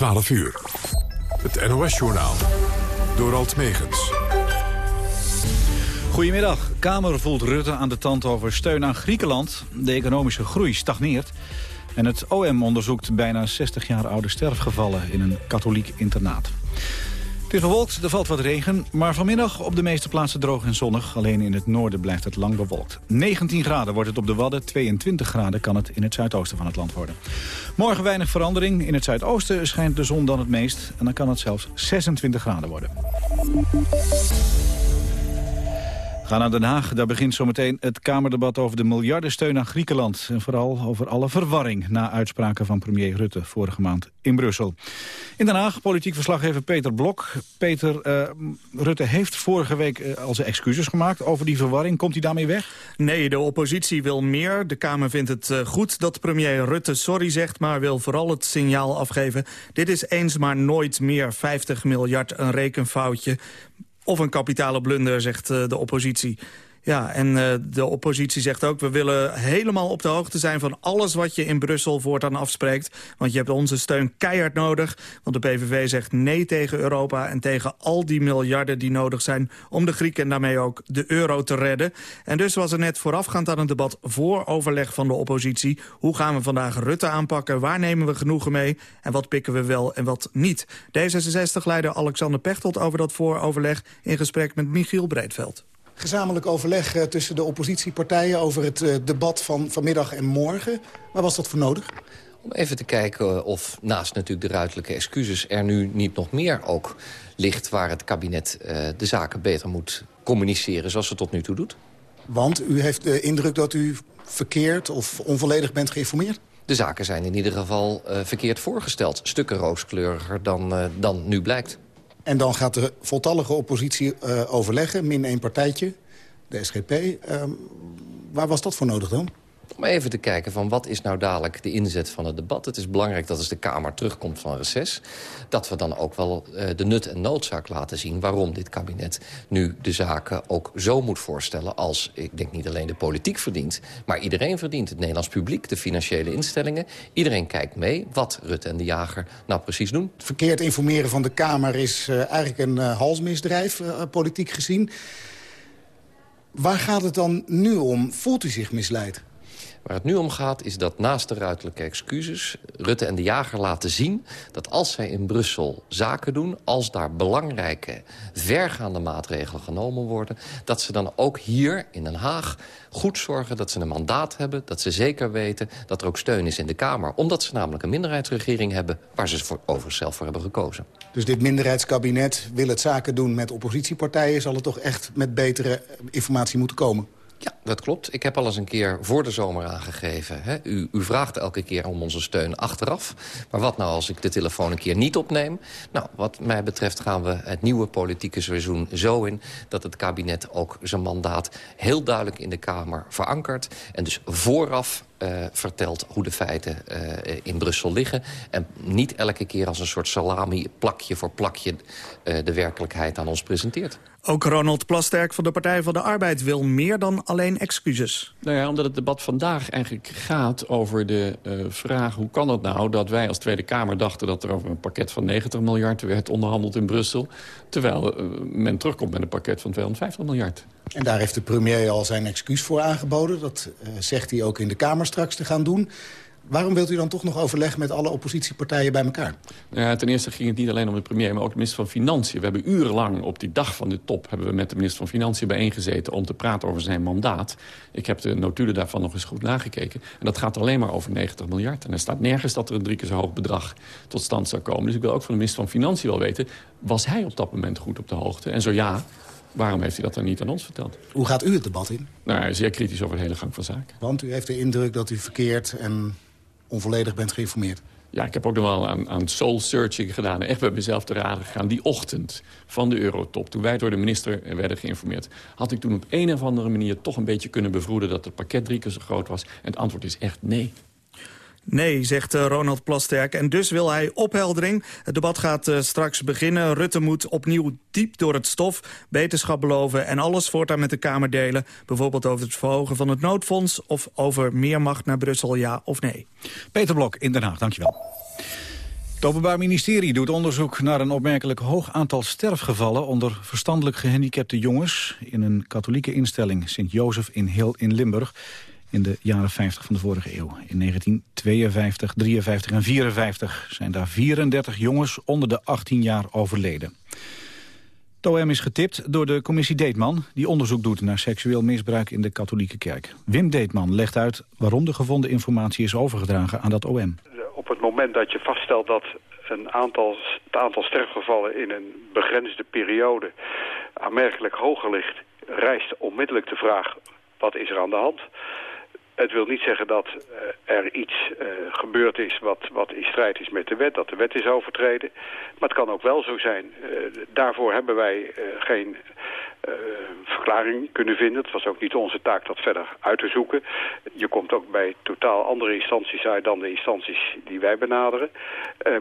12 uur. Het NOS-journaal. Door Alt Megens. Goedemiddag. Kamer voelt Rutte aan de tand over steun aan Griekenland. De economische groei stagneert. En het OM onderzoekt bijna 60 jaar oude sterfgevallen in een katholiek internaat. Het is bewolkt, er valt wat regen, maar vanmiddag op de meeste plaatsen droog en zonnig. Alleen in het noorden blijft het lang bewolkt. 19 graden wordt het op de Wadden, 22 graden kan het in het zuidoosten van het land worden. Morgen weinig verandering. In het zuidoosten schijnt de zon dan het meest en dan kan het zelfs 26 graden worden. Ga naar Den Haag. Daar begint zometeen het Kamerdebat over de miljardensteun aan Griekenland. En vooral over alle verwarring na uitspraken van premier Rutte vorige maand in Brussel. In Den Haag politiek verslaggever Peter Blok. Peter, uh, Rutte heeft vorige week uh, al zijn excuses gemaakt over die verwarring. Komt hij daarmee weg? Nee, de oppositie wil meer. De Kamer vindt het uh, goed dat premier Rutte sorry zegt... maar wil vooral het signaal afgeven. Dit is eens maar nooit meer 50 miljard een rekenfoutje of een kapitale blunder, zegt uh, de oppositie. Ja, en uh, de oppositie zegt ook... we willen helemaal op de hoogte zijn van alles wat je in Brussel voortaan afspreekt. Want je hebt onze steun keihard nodig. Want de PVV zegt nee tegen Europa... en tegen al die miljarden die nodig zijn... om de Grieken en daarmee ook de euro te redden. En dus was er net voorafgaand aan het debat... voor overleg van de oppositie. Hoe gaan we vandaag Rutte aanpakken? Waar nemen we genoegen mee? En wat pikken we wel en wat niet? D66-leider Alexander Pechtold over dat vooroverleg... in gesprek met Michiel Breedveld gezamenlijk overleg uh, tussen de oppositiepartijen... over het uh, debat van vanmiddag en morgen. Waar was dat voor nodig? Om even te kijken of naast natuurlijk de ruidelijke excuses... er nu niet nog meer ook ligt waar het kabinet uh, de zaken beter moet communiceren... zoals het tot nu toe doet. Want u heeft de indruk dat u verkeerd of onvolledig bent geïnformeerd? De zaken zijn in ieder geval verkeerd voorgesteld. Stukken rooskleuriger dan, dan nu blijkt. En dan gaat de voltallige oppositie uh, overleggen, min één partijtje, de SGP. Ehm, waar was dat voor nodig dan? Om even te kijken van wat is nou dadelijk de inzet van het debat. Het is belangrijk dat als de Kamer terugkomt van reces... dat we dan ook wel uh, de nut en noodzaak laten zien... waarom dit kabinet nu de zaken ook zo moet voorstellen... als, ik denk niet alleen de politiek verdient... maar iedereen verdient, het Nederlands publiek, de financiële instellingen. Iedereen kijkt mee wat Rutte en de Jager nou precies doen. Verkeerd informeren van de Kamer is uh, eigenlijk een uh, halsmisdrijf, politiek gezien. Waar gaat het dan nu om? Voelt u zich misleid? Waar het nu om gaat is dat naast de ruiterlijke excuses... Rutte en de Jager laten zien dat als zij in Brussel zaken doen... als daar belangrijke, vergaande maatregelen genomen worden... dat ze dan ook hier in Den Haag goed zorgen dat ze een mandaat hebben... dat ze zeker weten dat er ook steun is in de Kamer. Omdat ze namelijk een minderheidsregering hebben... waar ze voor, overigens zelf voor hebben gekozen. Dus dit minderheidskabinet wil het zaken doen met oppositiepartijen... zal het toch echt met betere informatie moeten komen? Ja, dat klopt. Ik heb al eens een keer voor de zomer aangegeven. Hè? U, u, vraagt elke keer om onze steun achteraf. Maar wat nou als ik de telefoon een keer niet opneem? Nou, wat mij betreft gaan we het nieuwe politieke seizoen zo in... dat het kabinet ook zijn mandaat heel duidelijk in de Kamer verankert. En dus vooraf uh, vertelt hoe de feiten uh, in Brussel liggen. En niet elke keer als een soort salami, plakje voor plakje... Uh, de werkelijkheid aan ons presenteert. Ook Ronald Plasterk van de Partij van de Arbeid wil meer dan alleen excuses. Nou ja, omdat het debat vandaag eigenlijk gaat over de uh, vraag... hoe kan het nou dat wij als Tweede Kamer dachten... dat er over een pakket van 90 miljard werd onderhandeld in Brussel... terwijl uh, men terugkomt met een pakket van 250 miljard. En daar heeft de premier al zijn excuus voor aangeboden. Dat uh, zegt hij ook in de Kamer straks te gaan doen. Waarom wilt u dan toch nog overleg met alle oppositiepartijen bij elkaar? Ja, ten eerste ging het niet alleen om de premier, maar ook de minister van Financiën. We hebben urenlang op die dag van de top hebben we met de minister van Financiën bijeengezeten om te praten over zijn mandaat. Ik heb de notulen daarvan nog eens goed nagekeken. En dat gaat alleen maar over 90 miljard. En er staat nergens dat er een drie keer zo hoog bedrag tot stand zou komen. Dus ik wil ook van de minister van Financiën wel weten, was hij op dat moment goed op de hoogte? En zo ja, Waarom heeft hij dat dan niet aan ons verteld? Hoe gaat u het debat in? Nou, zeer kritisch over de hele gang van zaken. Want u heeft de indruk dat u verkeerd en onvolledig bent geïnformeerd. Ja, ik heb ook nog wel aan, aan soul-searching gedaan. Echt bij mezelf te raden gegaan. Die ochtend van de Eurotop, toen wij door de minister werden geïnformeerd... had ik toen op een of andere manier toch een beetje kunnen bevroeden... dat het pakket drie keer zo groot was. En het antwoord is echt nee. Nee, zegt uh, Ronald Plasterk. En dus wil hij opheldering. Het debat gaat uh, straks beginnen. Rutte moet opnieuw diep door het stof, beterschap beloven... en alles voortaan met de Kamer delen. Bijvoorbeeld over het verhogen van het noodfonds... of over meer macht naar Brussel, ja of nee. Peter Blok in Den Haag, dankjewel. Het Openbaar Ministerie doet onderzoek naar een opmerkelijk hoog aantal sterfgevallen onder verstandelijk gehandicapte jongens in een katholieke instelling Sint-Jozef in Heel in Limburg in de jaren 50 van de vorige eeuw. In 1952, 53 en 54 zijn daar 34 jongens onder de 18 jaar overleden. Het OM is getipt door de commissie Deetman... die onderzoek doet naar seksueel misbruik in de katholieke kerk. Wim Deetman legt uit waarom de gevonden informatie is overgedragen aan dat OM. Op het moment dat je vaststelt dat een aantal, het aantal sterfgevallen in een begrensde periode aanmerkelijk hoger ligt... rijst onmiddellijk de vraag, wat is er aan de hand? Het wil niet zeggen dat uh, er iets uh, gebeurd is wat, wat in strijd is met de wet, dat de wet is overtreden. Maar het kan ook wel zo zijn. Uh, daarvoor hebben wij geen verklaring kunnen vinden. Het was ook niet onze taak dat verder uit te zoeken. Je komt ook bij totaal andere instanties uit dan de instanties die wij benaderen.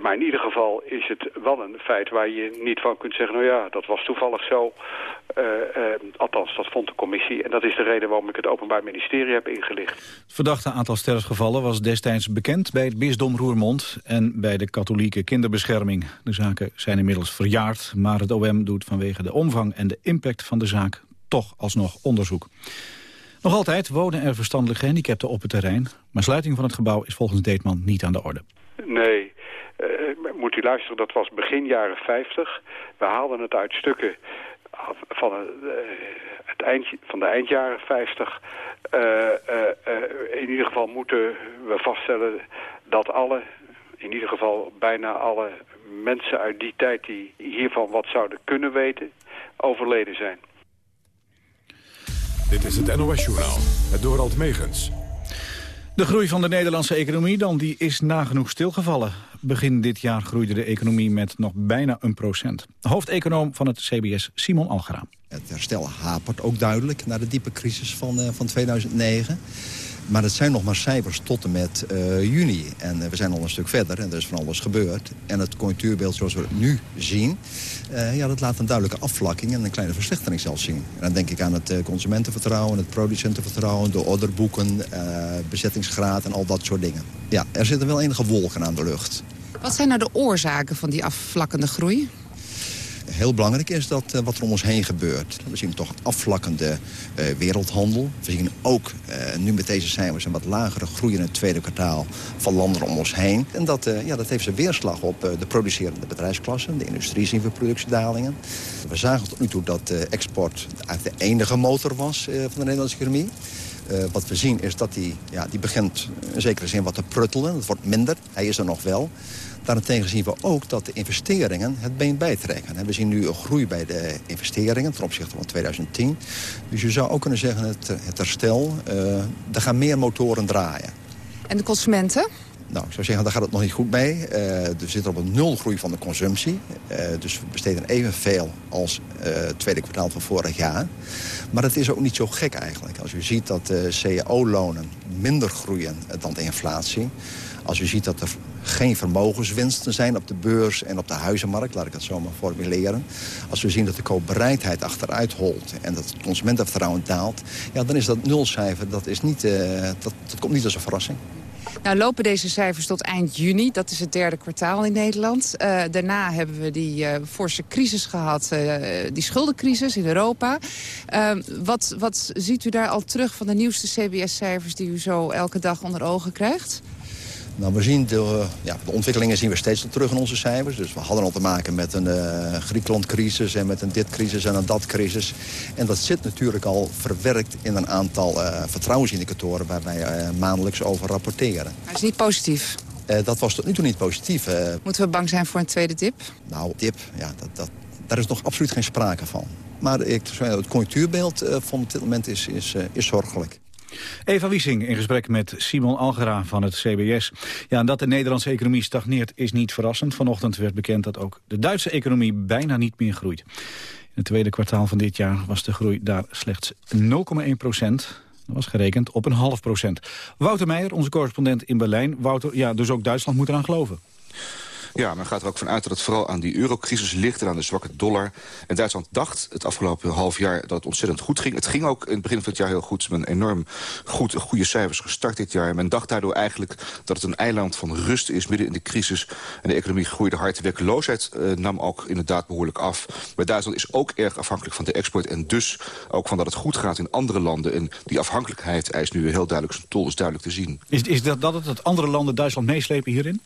maar in ieder geval is het wel een feit waar je niet van kunt zeggen... nou ja, dat was toevallig zo. althans, dat vond de commissie. En dat is de reden waarom ik het Openbaar Ministerie heb ingelicht. Het verdachte aantal sterfgevallen was destijds bekend bij het bisdom Roermond en bij de katholieke kinderbescherming. De zaken zijn inmiddels verjaard, maar het OM doet vanwege de omvang en de impact van de zaak toch alsnog onderzoek. Nog altijd wonen er verstandelijk gehandicapten op het terrein, maar sluiting van het gebouw is volgens Deetman niet aan de orde. Nee, uh, moet u luisteren, dat was begin jaren 50. We haalden het uit stukken van, uh, het eind, van de eindjaren 50. Uh, uh, in ieder geval moeten we vaststellen dat alle, in ieder geval bijna alle mensen uit die tijd die hiervan wat zouden kunnen weten, overleden zijn. Dit is het NOS Journaal, het Dorald Megens. De groei van de Nederlandse economie dan, die is nagenoeg stilgevallen. Begin dit jaar groeide de economie met nog bijna een procent. Hoofdeconoom van het CBS, Simon Algera. Het herstel hapert ook duidelijk na de diepe crisis van, uh, van 2009. Maar het zijn nog maar cijfers tot en met uh, juni. En uh, we zijn al een stuk verder en er is van alles gebeurd. En het conjunctuurbeeld zoals we het nu zien... Uh, ja, dat laat een duidelijke afvlakking en een kleine verslechtering zelfs zien. En dan denk ik aan het consumentenvertrouwen, het producentenvertrouwen... de orderboeken, bezettingsgraad en al dat soort dingen. Ja, er zitten wel enige wolken aan de lucht. Wat zijn nou de oorzaken van die afvlakkende groei? Heel belangrijk is dat uh, wat er om ons heen gebeurt. We zien toch afvlakkende uh, wereldhandel. We zien ook uh, nu met deze cijfers een wat lagere groei in het tweede kwartaal van landen om ons heen. En dat, ja, dat heeft zijn weerslag op de producerende bedrijfsklassen. De industrie zien we productiedalingen. We zagen tot nu toe dat export de enige motor was van de Nederlandse economie. Wat we zien is dat die, ja, die begint in zekere zin wat te pruttelen. Het wordt minder, hij is er nog wel. Daarentegen zien we ook dat de investeringen het been bijtrekken. We zien nu een groei bij de investeringen ten opzichte van 2010. Dus je zou ook kunnen zeggen, het, het herstel, uh, er gaan meer motoren draaien. En de consumenten? Nou, ik zou zeggen, daar gaat het nog niet goed mee. Uh, er zit op een nulgroei van de consumptie. Uh, dus we besteden evenveel als uh, het tweede kwartaal van vorig jaar. Maar het is ook niet zo gek eigenlijk. Als u ziet dat de cao-lonen minder groeien dan de inflatie... als u ziet dat er geen vermogenswinsten zijn op de beurs en op de huizenmarkt, laat ik dat zo maar formuleren. Als we zien dat de koopbereidheid achteruit holt en dat het consumentenvertrouwen daalt, ja, dan is dat nulcijfer, dat, is niet, uh, dat, komt niet als een verrassing. Nou lopen deze cijfers tot eind juni. Dat is het derde kwartaal in Nederland. Uh, daarna hebben we die uh, forse crisis gehad. Die schuldencrisis in Europa. wat, wat ziet u daar al terug van de nieuwste CBS-cijfers... die u zo elke dag onder ogen krijgt? Nou, we zien de, ja, de ontwikkelingen zien we steeds terug in onze cijfers. Dus we hadden al te maken met een uh, Griekenland-crisis en met een dit-crisis en een dat-crisis. En dat zit natuurlijk al verwerkt in een aantal uh, vertrouwensindicatoren waar wij uh, maandelijks over rapporteren. Maar is niet positief? dat was tot nu toe niet positief. Moeten we bang zijn voor een tweede dip? Nou, dip, ja, dat, dat, daar is nog absoluut geen sprake van. Maar ik, het conjunctuurbeeld van dit moment is, is, is zorgelijk. Eva Wiesing in gesprek met Simon Algera van het CBS. Ja, en dat de Nederlandse economie stagneert is niet verrassend. Vanochtend werd bekend dat ook de Duitse economie bijna niet meer groeit. In het tweede kwartaal van dit jaar was de groei daar slechts 0,1 procent. Dat was gerekend op een half procent. Wouter Meijer, onze correspondent in Berlijn. Wouter, ja, dus ook Duitsland moet eraan geloven. Ja, men gaat er ook vanuit dat het vooral aan die eurocrisis ligt... en aan de zwakke dollar. En Duitsland dacht het afgelopen half jaar dat het ontzettend goed ging. Het ging ook in het begin van het jaar heel goed. Ze hebben enorm goed, goede cijfers gestart dit jaar. Men dacht daardoor eigenlijk dat het een eiland van rust is... midden in de crisis. En de economie groeide hard. De werkloosheid uh, nam ook inderdaad behoorlijk af. Maar Duitsland is ook erg afhankelijk van de export... en dus ook van dat het goed gaat in andere landen. En die afhankelijkheid eist nu heel duidelijk zijn tol, is duidelijk te zien. Is, is dat, dat het dat andere landen Duitsland meeslepen hierin?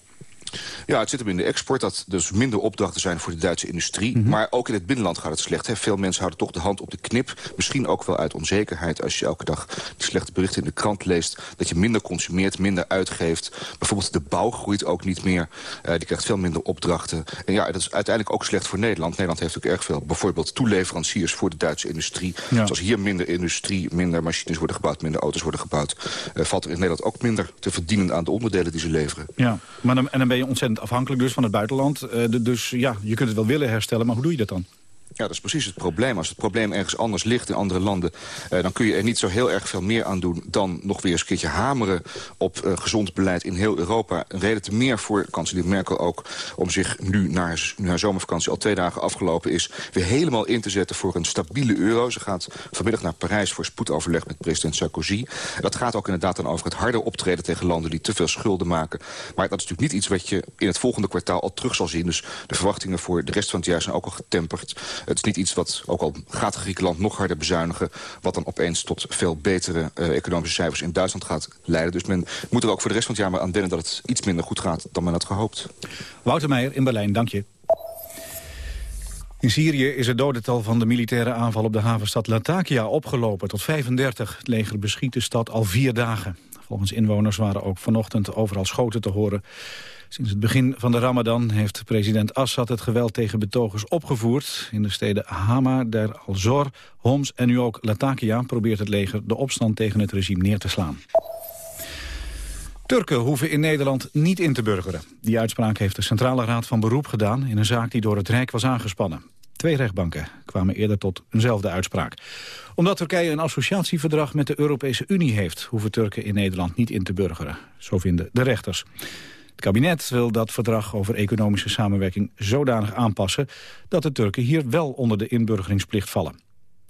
Ja, het zit hem in de export. Dat dus minder opdrachten zijn voor de Duitse industrie. Mhm. Maar ook in het binnenland gaat het slecht. Hè. Veel mensen houden toch de hand op de knip. Misschien ook wel uit onzekerheid als je elke dag die slechte berichten in de krant leest. Dat je minder consumeert, minder uitgeeft. Bijvoorbeeld de bouw groeit ook niet meer. Uh, die krijgt veel minder opdrachten. En ja, dat is uiteindelijk ook slecht voor Nederland. Nederland heeft ook erg veel bijvoorbeeld toeleveranciers voor de Duitse industrie. Ja. Zoals hier minder industrie, minder machines worden gebouwd, minder auto's worden gebouwd. Uh, valt er in Nederland ook minder te verdienen aan de onderdelen die ze leveren. Ja, maar dan, en dan ben je ontzettend afhankelijk dus van het buitenland. Uh, dus ja, je kunt het wel willen herstellen, maar hoe doe je dat dan? Ja, dat is precies het probleem. Als het probleem ergens anders ligt in andere landen... Eh, dan kun je er niet zo heel erg veel meer aan doen... dan nog weer eens een keertje hameren op uh, gezond beleid in heel Europa. Een reden te meer voor kanselier Merkel ook... om zich nu, na haar zomervakantie al twee dagen afgelopen is... weer helemaal in te zetten voor een stabiele euro. Ze gaat vanmiddag naar Parijs voor spoedoverleg met president Sarkozy. Dat gaat ook inderdaad dan over het harder optreden tegen landen... die te veel schulden maken. Maar dat is natuurlijk niet iets wat je in het volgende kwartaal al terug zal zien. Dus de verwachtingen voor de rest van het jaar zijn ook al getemperd. Het is niet iets wat, ook al gaat Griekenland nog harder bezuinigen... wat dan opeens tot veel betere uh, economische cijfers in Duitsland gaat leiden. Dus men moet er ook voor de rest van het jaar maar aan denken... dat het iets minder goed gaat dan men had gehoopt. Wouter Meijer in Berlijn, dank je. In Syrië is het dodental van de militaire aanval op de havenstad Latakia opgelopen tot 35. Het leger beschiet de stad al vier dagen. Volgens inwoners waren ook vanochtend overal schoten te horen. Sinds het begin van de ramadan heeft president Assad het geweld tegen betogers opgevoerd. In de steden Hama, Der al-Zor, Homs en nu ook Latakia probeert het leger de opstand tegen het regime neer te slaan. Turken hoeven in Nederland niet in te burgeren. Die uitspraak heeft de Centrale Raad van Beroep gedaan... in een zaak die door het Rijk was aangespannen. Twee rechtbanken kwamen eerder tot eenzelfde uitspraak. Omdat Turkije een associatieverdrag met de Europese Unie heeft... hoeven Turken in Nederland niet in te burgeren. Zo vinden de rechters. Het kabinet wil dat verdrag over economische samenwerking zodanig aanpassen... dat de Turken hier wel onder de inburgeringsplicht vallen.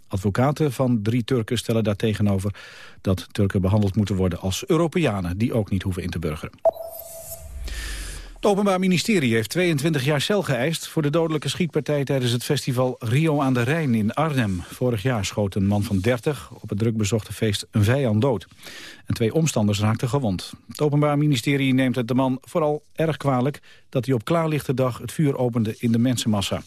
Advocaten van drie Turken stellen daartegenover dat Turken behandeld moeten worden als Europeanen... die ook niet hoeven in te burgeren. Het Openbaar Ministerie heeft 22 jaar cel geëist... voor de dodelijke schietpartij tijdens het festival Rio aan de Rijn in Arnhem. Vorig jaar schoot een man van 30 op het drukbezochte feest een vijand dood. En twee omstanders raakten gewond. Het Openbaar Ministerie neemt het de man vooral erg kwalijk... dat hij op klaarlichte dag het vuur opende in de mensenmassa.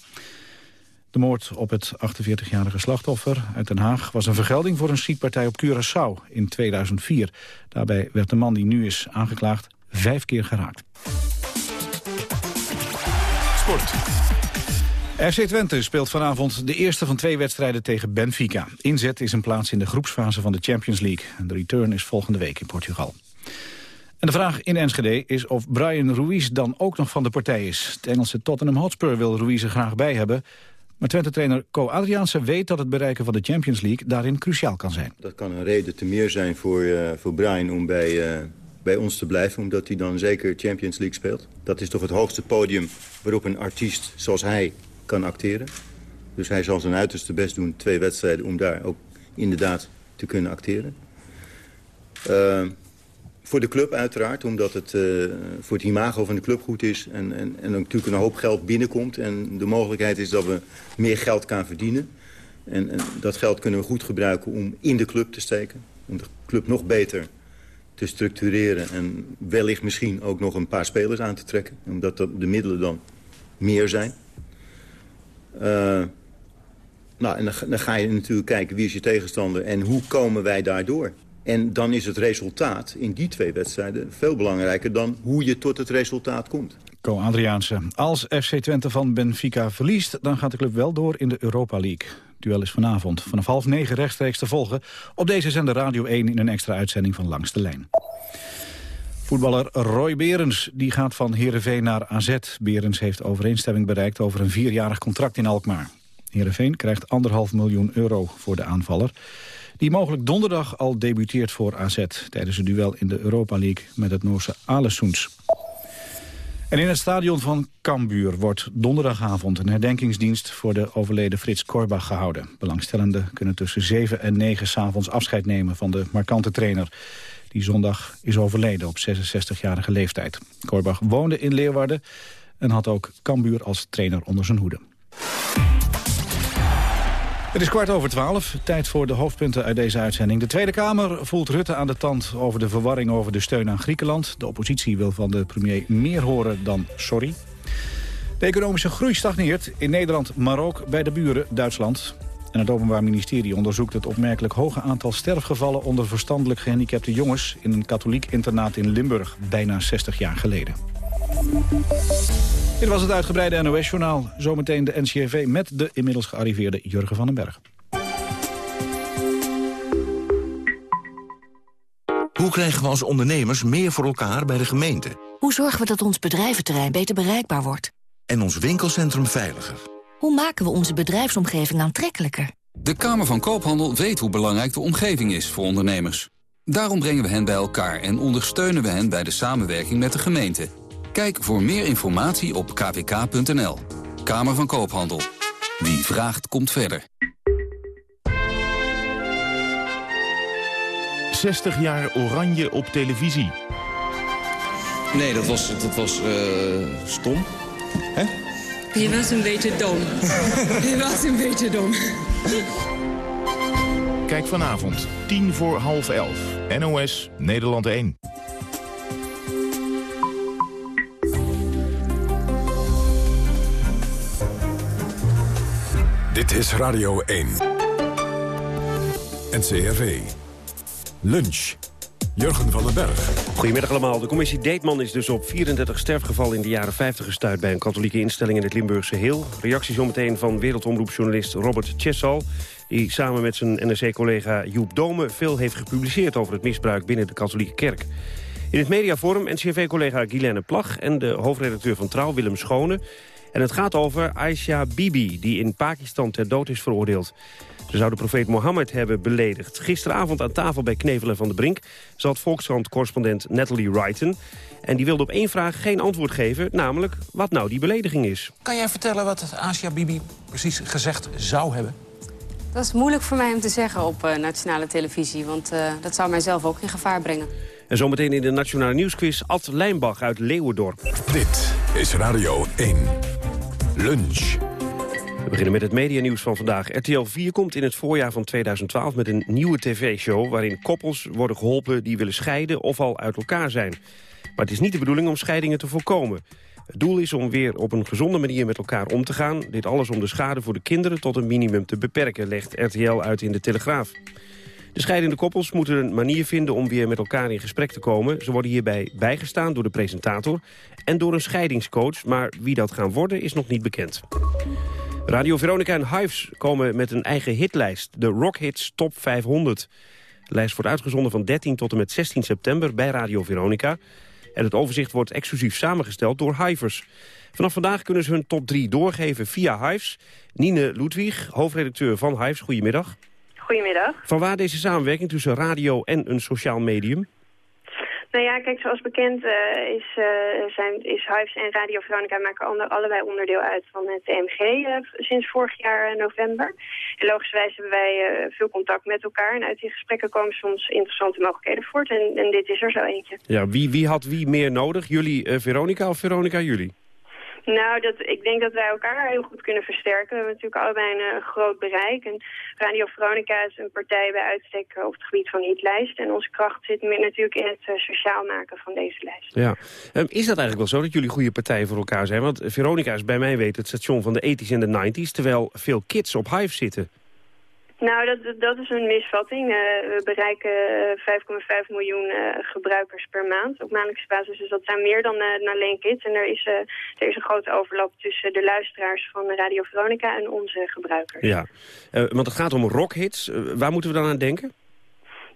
De moord op het 48-jarige slachtoffer uit Den Haag... was een vergelding voor een schietpartij op Curaçao in 2004. Daarbij werd de man die nu is aangeklaagd vijf keer geraakt. Sport. FC Twente speelt vanavond de eerste van twee wedstrijden tegen Benfica. Inzet is een plaats in de groepsfase van de Champions League. De return is volgende week in Portugal. En de vraag in Enschede is of Brian Ruiz dan ook nog van de partij is. Het Engelse Tottenham Hotspur wil Ruiz er graag bij hebben. Maar Twente-trainer Co Adriaanse weet dat het bereiken van de Champions League daarin cruciaal kan zijn. Dat kan een reden te meer zijn voor, uh, voor Brian om bij, uh, bij ons te blijven. Omdat hij dan zeker Champions League speelt. Dat is toch het hoogste podium waarop een artiest zoals hij kan acteren. Dus hij zal zijn uiterste best doen, twee wedstrijden, om daar ook inderdaad te kunnen acteren. Uh, voor de club uiteraard, omdat het uh, voor het imago van de club goed is... En, en, en natuurlijk een hoop geld binnenkomt. En de mogelijkheid is dat we meer geld gaan verdienen. En, en dat geld kunnen we goed gebruiken om in de club te steken. Om de club nog beter te structureren en wellicht misschien ook nog een paar spelers aan te trekken. Omdat de middelen dan meer zijn. Uh, nou, en dan, ga je natuurlijk kijken wie is je tegenstander en hoe komen wij daardoor. En dan is het resultaat in die twee wedstrijden veel belangrijker dan hoe je tot het resultaat komt. Co Adriaanse. Als FC Twente van Benfica verliest, dan gaat de club wel door in de Europa League. Duel is vanavond vanaf half negen rechtstreeks te volgen. Op deze zender Radio 1 in een extra uitzending van Langs de Lijn. Voetballer Roy Berens die gaat van Heerenveen naar AZ. Berens heeft overeenstemming bereikt over een vierjarig contract in Alkmaar. Heerenveen krijgt anderhalf miljoen euro voor de aanvaller. Die mogelijk donderdag al debuteert voor AZ... tijdens het duel in de Europa League met het Noorse Alessoens. En in het stadion van Cambuur wordt donderdagavond een herdenkingsdienst voor de overleden Frits Korbach gehouden. Belangstellenden kunnen tussen 7 en 9 s'avonds afscheid nemen van de markante trainer. Die zondag is overleden op 66-jarige leeftijd. Korbach woonde in Leeuwarden en had ook Cambuur als trainer onder zijn hoede. Het is kwart over twaalf, tijd voor de hoofdpunten uit deze uitzending. De Tweede Kamer voelt Rutte aan de tand over de verwarring over de steun aan Griekenland. De oppositie wil van de premier meer horen dan sorry. De economische groei stagneert in Nederland, maar ook bij de buren Duitsland. En het Openbaar Ministerie onderzoekt het opmerkelijk hoge aantal sterfgevallen onder verstandelijk gehandicapte jongens in een katholiek internaat in Limburg, bijna 60 jaar geleden. Dit was het uitgebreide NOS-journaal. Zometeen de NCRV met de inmiddels gearriveerde Jurgen van den Berg. Hoe krijgen we als ondernemers meer voor elkaar bij de gemeente? Hoe zorgen we dat ons bedrijventerrein beter bereikbaar wordt? En ons winkelcentrum veiliger? Hoe maken we onze bedrijfsomgeving aantrekkelijker? De Kamer van Koophandel weet hoe belangrijk de omgeving is voor ondernemers. Daarom brengen we hen bij elkaar en ondersteunen we hen bij de samenwerking met de gemeente. Kijk voor meer informatie op kvk.nl. Kamer van Koophandel. Wie vraagt, komt verder. 60 jaar oranje op televisie. Nee, dat was, dat was uh, stom. Hè? Je was een beetje dom. Je was een beetje dom. Kijk vanavond, 10 voor half 11. NOS, Nederland 1. Dit is Radio 1. NCRV. Lunch. Jurgen van den Berg. Goedemiddag allemaal. De commissie Deetman is dus op 34 sterfgevallen in de jaren 50 gestuurd... bij een katholieke instelling in het Limburgse Heel. Reactie zometeen van wereldomroepjournalist Robert Chessal... die samen met zijn NRC-collega Joep Dome veel heeft gepubliceerd... over het misbruik binnen de katholieke kerk. In het mediaforum NCRV-collega Guylaine Plag... en de hoofdredacteur van Trouw, Willem Schone... En het gaat over Aisha Bibi, die in Pakistan ter dood is veroordeeld. Ze zou de profeet Mohammed hebben beledigd. Gisteravond aan tafel bij Knevelen van de Brink... zat Volkskrant-correspondent Natalie Wrighton. En die wilde op één vraag geen antwoord geven, namelijk wat nou die belediging is. Kan jij vertellen wat Asia Bibi precies gezegd zou hebben? Dat is moeilijk voor mij om te zeggen op uh, nationale televisie... want uh, dat zou mijzelf ook in gevaar brengen. En zometeen in de Nationale Nieuwsquiz Ad Lijnbach uit Leeuwendorp. Dit is Radio 1. Lunch. We beginnen met het medianieuws van vandaag. RTL 4 komt in het voorjaar van 2012 met een nieuwe tv-show... waarin koppels worden geholpen die willen scheiden of al uit elkaar zijn. Maar het is niet de bedoeling om scheidingen te voorkomen. Het doel is om weer op een gezonde manier met elkaar om te gaan. Dit alles om de schade voor de kinderen tot een minimum te beperken... legt RTL uit in de Telegraaf. De scheidende koppels moeten een manier vinden om weer met elkaar in gesprek te komen. Ze worden hierbij bijgestaan door de presentator en door een scheidingscoach. Maar wie dat gaan worden is nog niet bekend. Radio Veronica en Hives komen met een eigen hitlijst. De Rock Hits Top 500. De lijst wordt uitgezonden van 13 tot en met 16 september bij Radio Veronica. En het overzicht wordt exclusief samengesteld door Hivers. Vanaf vandaag kunnen ze hun top 3 doorgeven via Hives. Nine Ludwig, hoofdredacteur van Hives, goedemiddag. Goedemiddag. Van waar deze samenwerking tussen radio en een sociaal medium? Nou ja, kijk, zoals bekend uh, is, uh, zijn, is Hives en Radio Veronica maken onder, allebei onderdeel uit van het EMG uh, sinds vorig jaar november. En logischerwijs hebben wij veel contact met elkaar en uit die gesprekken komen soms interessante mogelijkheden voort. En, en dit is er zo eentje. Ja, wie, wie had wie meer nodig? Jullie Veronica of Veronica jullie? Nou, dat, ik denk dat wij elkaar heel goed kunnen versterken. We hebben natuurlijk allebei een uh, groot bereik. En Radio Veronica is een partij bij uitstek op het gebied van hitlijst. En onze kracht zit natuurlijk in het uh, sociaal maken van deze lijst. Ja. Um, is dat eigenlijk wel zo dat jullie goede partijen voor elkaar zijn? Want Veronica is bij mij weten het station van de 80s en de 90s... terwijl veel kids op Hive zitten. Nou, dat, dat is een misvatting. Uh, we bereiken 5,5 miljoen uh, gebruikers per maand op maandelijkse basis. Dus dat zijn meer dan, uh, dan alleen kids. En er is, er is een grote overlap tussen de luisteraars van Radio Veronica en onze gebruikers. Ja, want het gaat om rockhits. waar moeten we dan aan denken?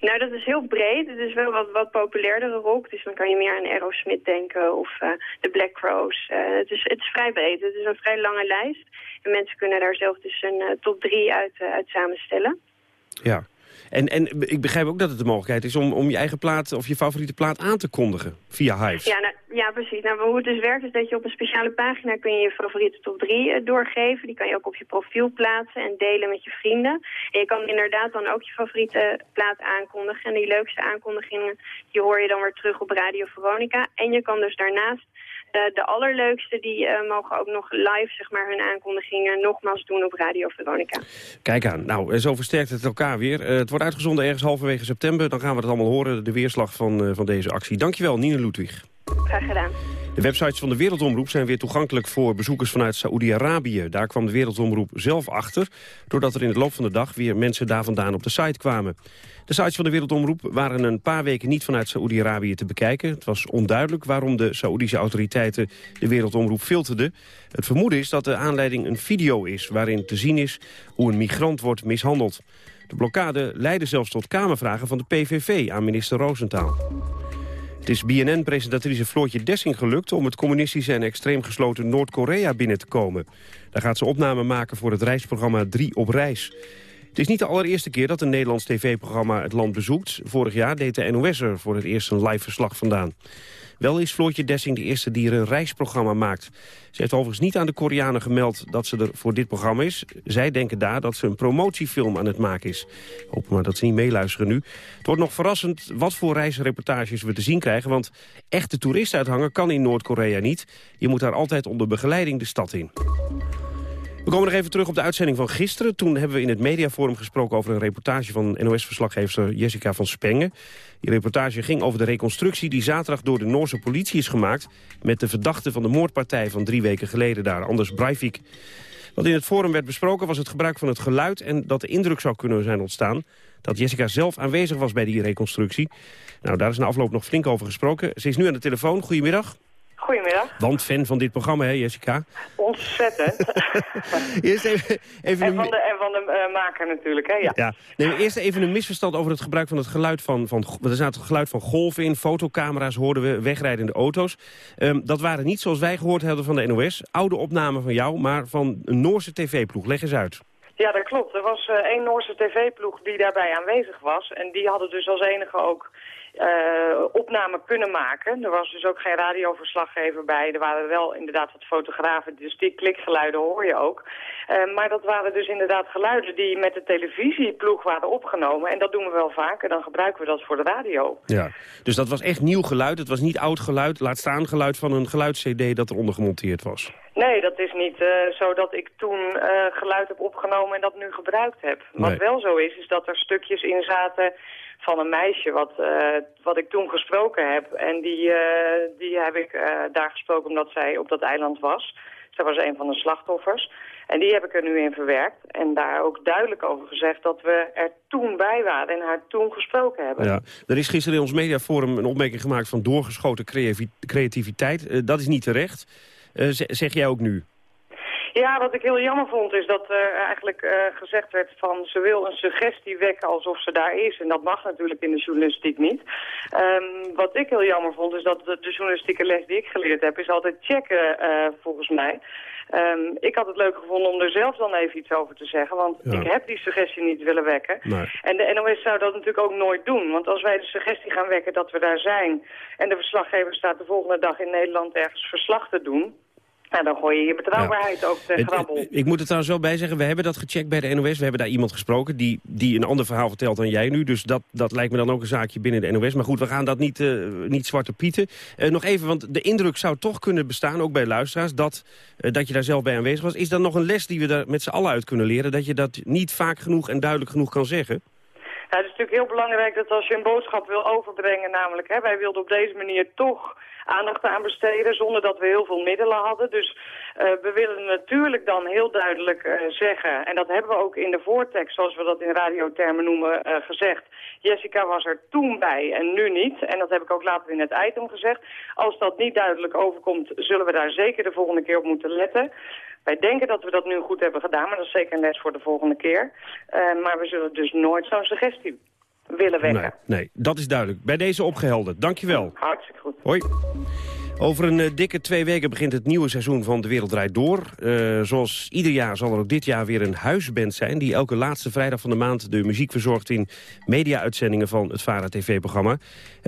Nou, dat is heel breed. Het is wel wat, wat populairdere rock. Dus dan kan je meer aan Aerosmith denken of de Black het, is, het is vrij breed. Het is een vrij lange lijst. En mensen kunnen daar zelf dus een uh, top drie uit, uit samenstellen. Ja. En, en ik begrijp ook dat het de mogelijkheid is om, om je eigen plaat of je favoriete plaat aan te kondigen via Hives. Ja, nou, ja, precies. Nou, hoe het dus werkt is dat je op een speciale pagina kun je je favoriete top 3 uh, doorgeven. Die kan je ook op je profiel plaatsen en delen met je vrienden. En je kan inderdaad dan ook je favoriete plaat aankondigen. En die leukste aankondigingen, die hoor je dan weer terug op Radio Veronica. En je kan dus daarnaast de allerleukste, die uh, mogen ook nog live zeg maar, hun aankondigingen nogmaals doen op Radio Veronica. Kijk aan, nou, zo versterkt het elkaar weer. Het wordt uitgezonden ergens halverwege september. Dan gaan we het allemaal horen, de weerslag van, van deze actie. Dankjewel, Nina Ludwig. Graag gedaan. De websites van de Wereldomroep zijn weer toegankelijk voor bezoekers vanuit Saoedi-Arabië. Daar kwam de Wereldomroep zelf achter, doordat er in de loop van de dag weer mensen daar vandaan op de site kwamen. De sites van de Wereldomroep waren een paar weken niet vanuit Saoedi-Arabië te bekijken. Het was onduidelijk waarom de Saoedische autoriteiten de Wereldomroep filterden. Het vermoeden is dat de aanleiding een video is waarin te zien is hoe een migrant wordt mishandeld. De blokkade leidde zelfs tot kamervragen van de PVV aan minister Roosentaal. Het is BNN-presentatrice Floortje Dessing gelukt om het communistische en extreem gesloten Noord-Korea binnen te komen. Daar gaat ze opname maken voor het reisprogramma 3 op reis. Het is niet de allereerste keer dat een Nederlands tv-programma het land bezoekt. Vorig jaar deed de NOS er voor het eerst een live verslag vandaan. Wel is Floortje Dessing de eerste die er een reisprogramma maakt. Ze heeft overigens niet aan de Koreanen gemeld dat ze er voor dit programma is. Zij denken daar dat ze een promotiefilm aan het maken is. Hoop maar dat ze niet meeluisteren nu. Het wordt nog verrassend wat voor reisreportages we te zien krijgen... want echte toeristen uithangen kan in Noord-Korea niet. Je moet daar altijd onder begeleiding de stad in. We komen nog even terug op de uitzending van gisteren. Toen hebben we in het mediaforum gesproken over een reportage van NOS-verslaggever Jessica van Spengen. Die reportage ging over de reconstructie die zaterdag door de Noorse politie is gemaakt... met de verdachte van de moordpartij van drie weken geleden daar, Anders Breivik. Wat in het forum werd besproken was het gebruik van het geluid... en dat de indruk zou kunnen zijn ontstaan dat Jessica zelf aanwezig was bij die reconstructie. Nou, daar is na afloop nog flink over gesproken. Ze is nu aan de telefoon. Goedemiddag. Goedemiddag. Want fan van dit programma, hè, Jessica? Ontzettend. eerst even, even en, van de, en van de uh, maker natuurlijk, hè? Ja. ja. Nee, eerst even een misverstand over het gebruik van het geluid van... van er zaten het geluid van golven in, fotocamera's hoorden we, wegrijdende auto's. Um, dat waren niet, zoals wij gehoord hadden van de NOS, oude opnamen van jou... maar van een Noorse tv-ploeg. Leg eens uit. Ja, dat klopt. Er was uh, één Noorse tv-ploeg die daarbij aanwezig was. En die hadden dus als enige ook uh, opname kunnen maken. Er was dus ook geen radioverslaggever bij. Er waren wel inderdaad wat fotografen, dus die klikgeluiden hoor je ook. Uh, maar dat waren dus inderdaad geluiden die met de televisieploeg waren opgenomen. En dat doen we wel vaker, dan gebruiken we dat voor de radio. Ja, dus dat was echt nieuw geluid. Het was niet oud geluid, laat staan geluid van een geluids-cd dat eronder gemonteerd was. Nee, dat is niet uh, zo dat ik toen uh, geluid heb opgenomen en dat nu gebruikt heb. Wat wel zo is, is dat er stukjes in zaten van een meisje wat, uh, wat ik toen gesproken heb. En die, uh, die heb ik uh, daar gesproken omdat zij op dat eiland was. Zij was een van de slachtoffers. En die heb ik er nu in verwerkt. En daar ook duidelijk over gezegd dat we er toen bij waren en haar toen gesproken hebben. Ja, er is gisteren in ons mediaforum een opmerking gemaakt van doorgeschoten creativiteit. dat is niet terecht. zeg jij ook nu? Ja, wat ik heel jammer vond is dat er eigenlijk uh, gezegd werd van ze wil een suggestie wekken alsof ze daar is. En dat mag natuurlijk in de journalistiek niet. Um, wat ik heel jammer vond is dat de, de, journalistieke les die ik geleerd heb is altijd checken uh, volgens mij. Um, ik had het leuk gevonden om er zelf dan even iets over te zeggen, want ja. ik heb die suggestie niet willen wekken. Nee. En de NOS zou dat natuurlijk ook nooit doen, want als wij de suggestie gaan wekken dat we daar zijn en de verslaggever staat de volgende dag in Nederland ergens verslag te doen, nou, dan gooi je je betrouwbaarheid ja. ook te grabbel. Ik moet het er zo bij zeggen, we hebben dat gecheckt bij de NOS. We hebben daar iemand gesproken die, die een ander verhaal vertelt dan jij nu. Dus dat, dat lijkt me dan ook een zaakje binnen de NOS. Maar goed, we gaan dat niet, uh, niet zwarte pieten. Uh, nog even, want de indruk zou toch kunnen bestaan, ook bij luisteraars... Dat, uh, dat je daar zelf bij aanwezig was. Is dan nog een les die we daar met z'n allen uit kunnen leren? Dat je dat niet vaak genoeg en duidelijk genoeg kan zeggen? Nou, het is natuurlijk heel belangrijk dat als je een boodschap wil overbrengen... namelijk, hè, wij wilden op deze manier toch aandacht aan besteden zonder dat we heel veel middelen hadden. Dus uh, we willen natuurlijk dan heel duidelijk uh, zeggen, en dat hebben we ook in de voortekst, zoals we dat in radiothermen noemen, uh, gezegd. Jessica was er toen bij en nu niet. En dat heb ik ook later in het item gezegd. Als dat niet duidelijk overkomt, zullen we daar zeker de volgende keer op moeten letten. Wij denken dat we dat nu goed hebben gedaan, maar dat is zeker een les voor de volgende keer. maar we zullen dus nooit zo'n suggestie willen wekken. Nee, nee, dat is duidelijk. Bij deze opgehelderd. Dankjewel. Hartstikke. Hoi. Over een eh, dikke twee weken begint het nieuwe seizoen van De Wereld Draait Door. Eh, zoals ieder jaar zal er ook dit jaar weer een huisband zijn... die elke laatste vrijdag van de maand de muziek verzorgt... in media-uitzendingen van het VARA TV-programma. En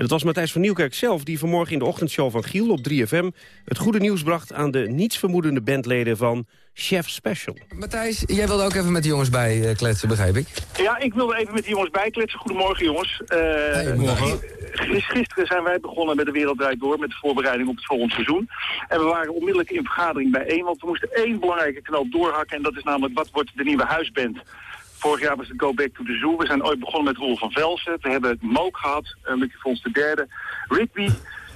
het was Matthijs van Nieuwkerk zelf die vanmorgen in de ochtendshow van Giel op 3FM... het goede nieuws bracht aan de nietsvermoedende bandleden van Chef Special. Matthijs, jij wilde ook even met de jongens bij eh, kletsen, begrijp ik? Ja, ik wilde even met de jongens bijkletsen. Goedemorgen jongens. Uh, Gisteren zijn wij begonnen met de Wereld Draait Door... met de voorbereiding op het volgende seizoen. En we waren onmiddellijk in vergadering bijeen... want we moesten één belangrijke knoop doorhakken... en dat is namelijk wat wordt de nieuwe huisband... Vorig jaar was het Go Back to the Zoo. We zijn ooit begonnen met Roel van Velsen. We hebben Mook gehad, uh, Lucky Fons de derde, Rigby.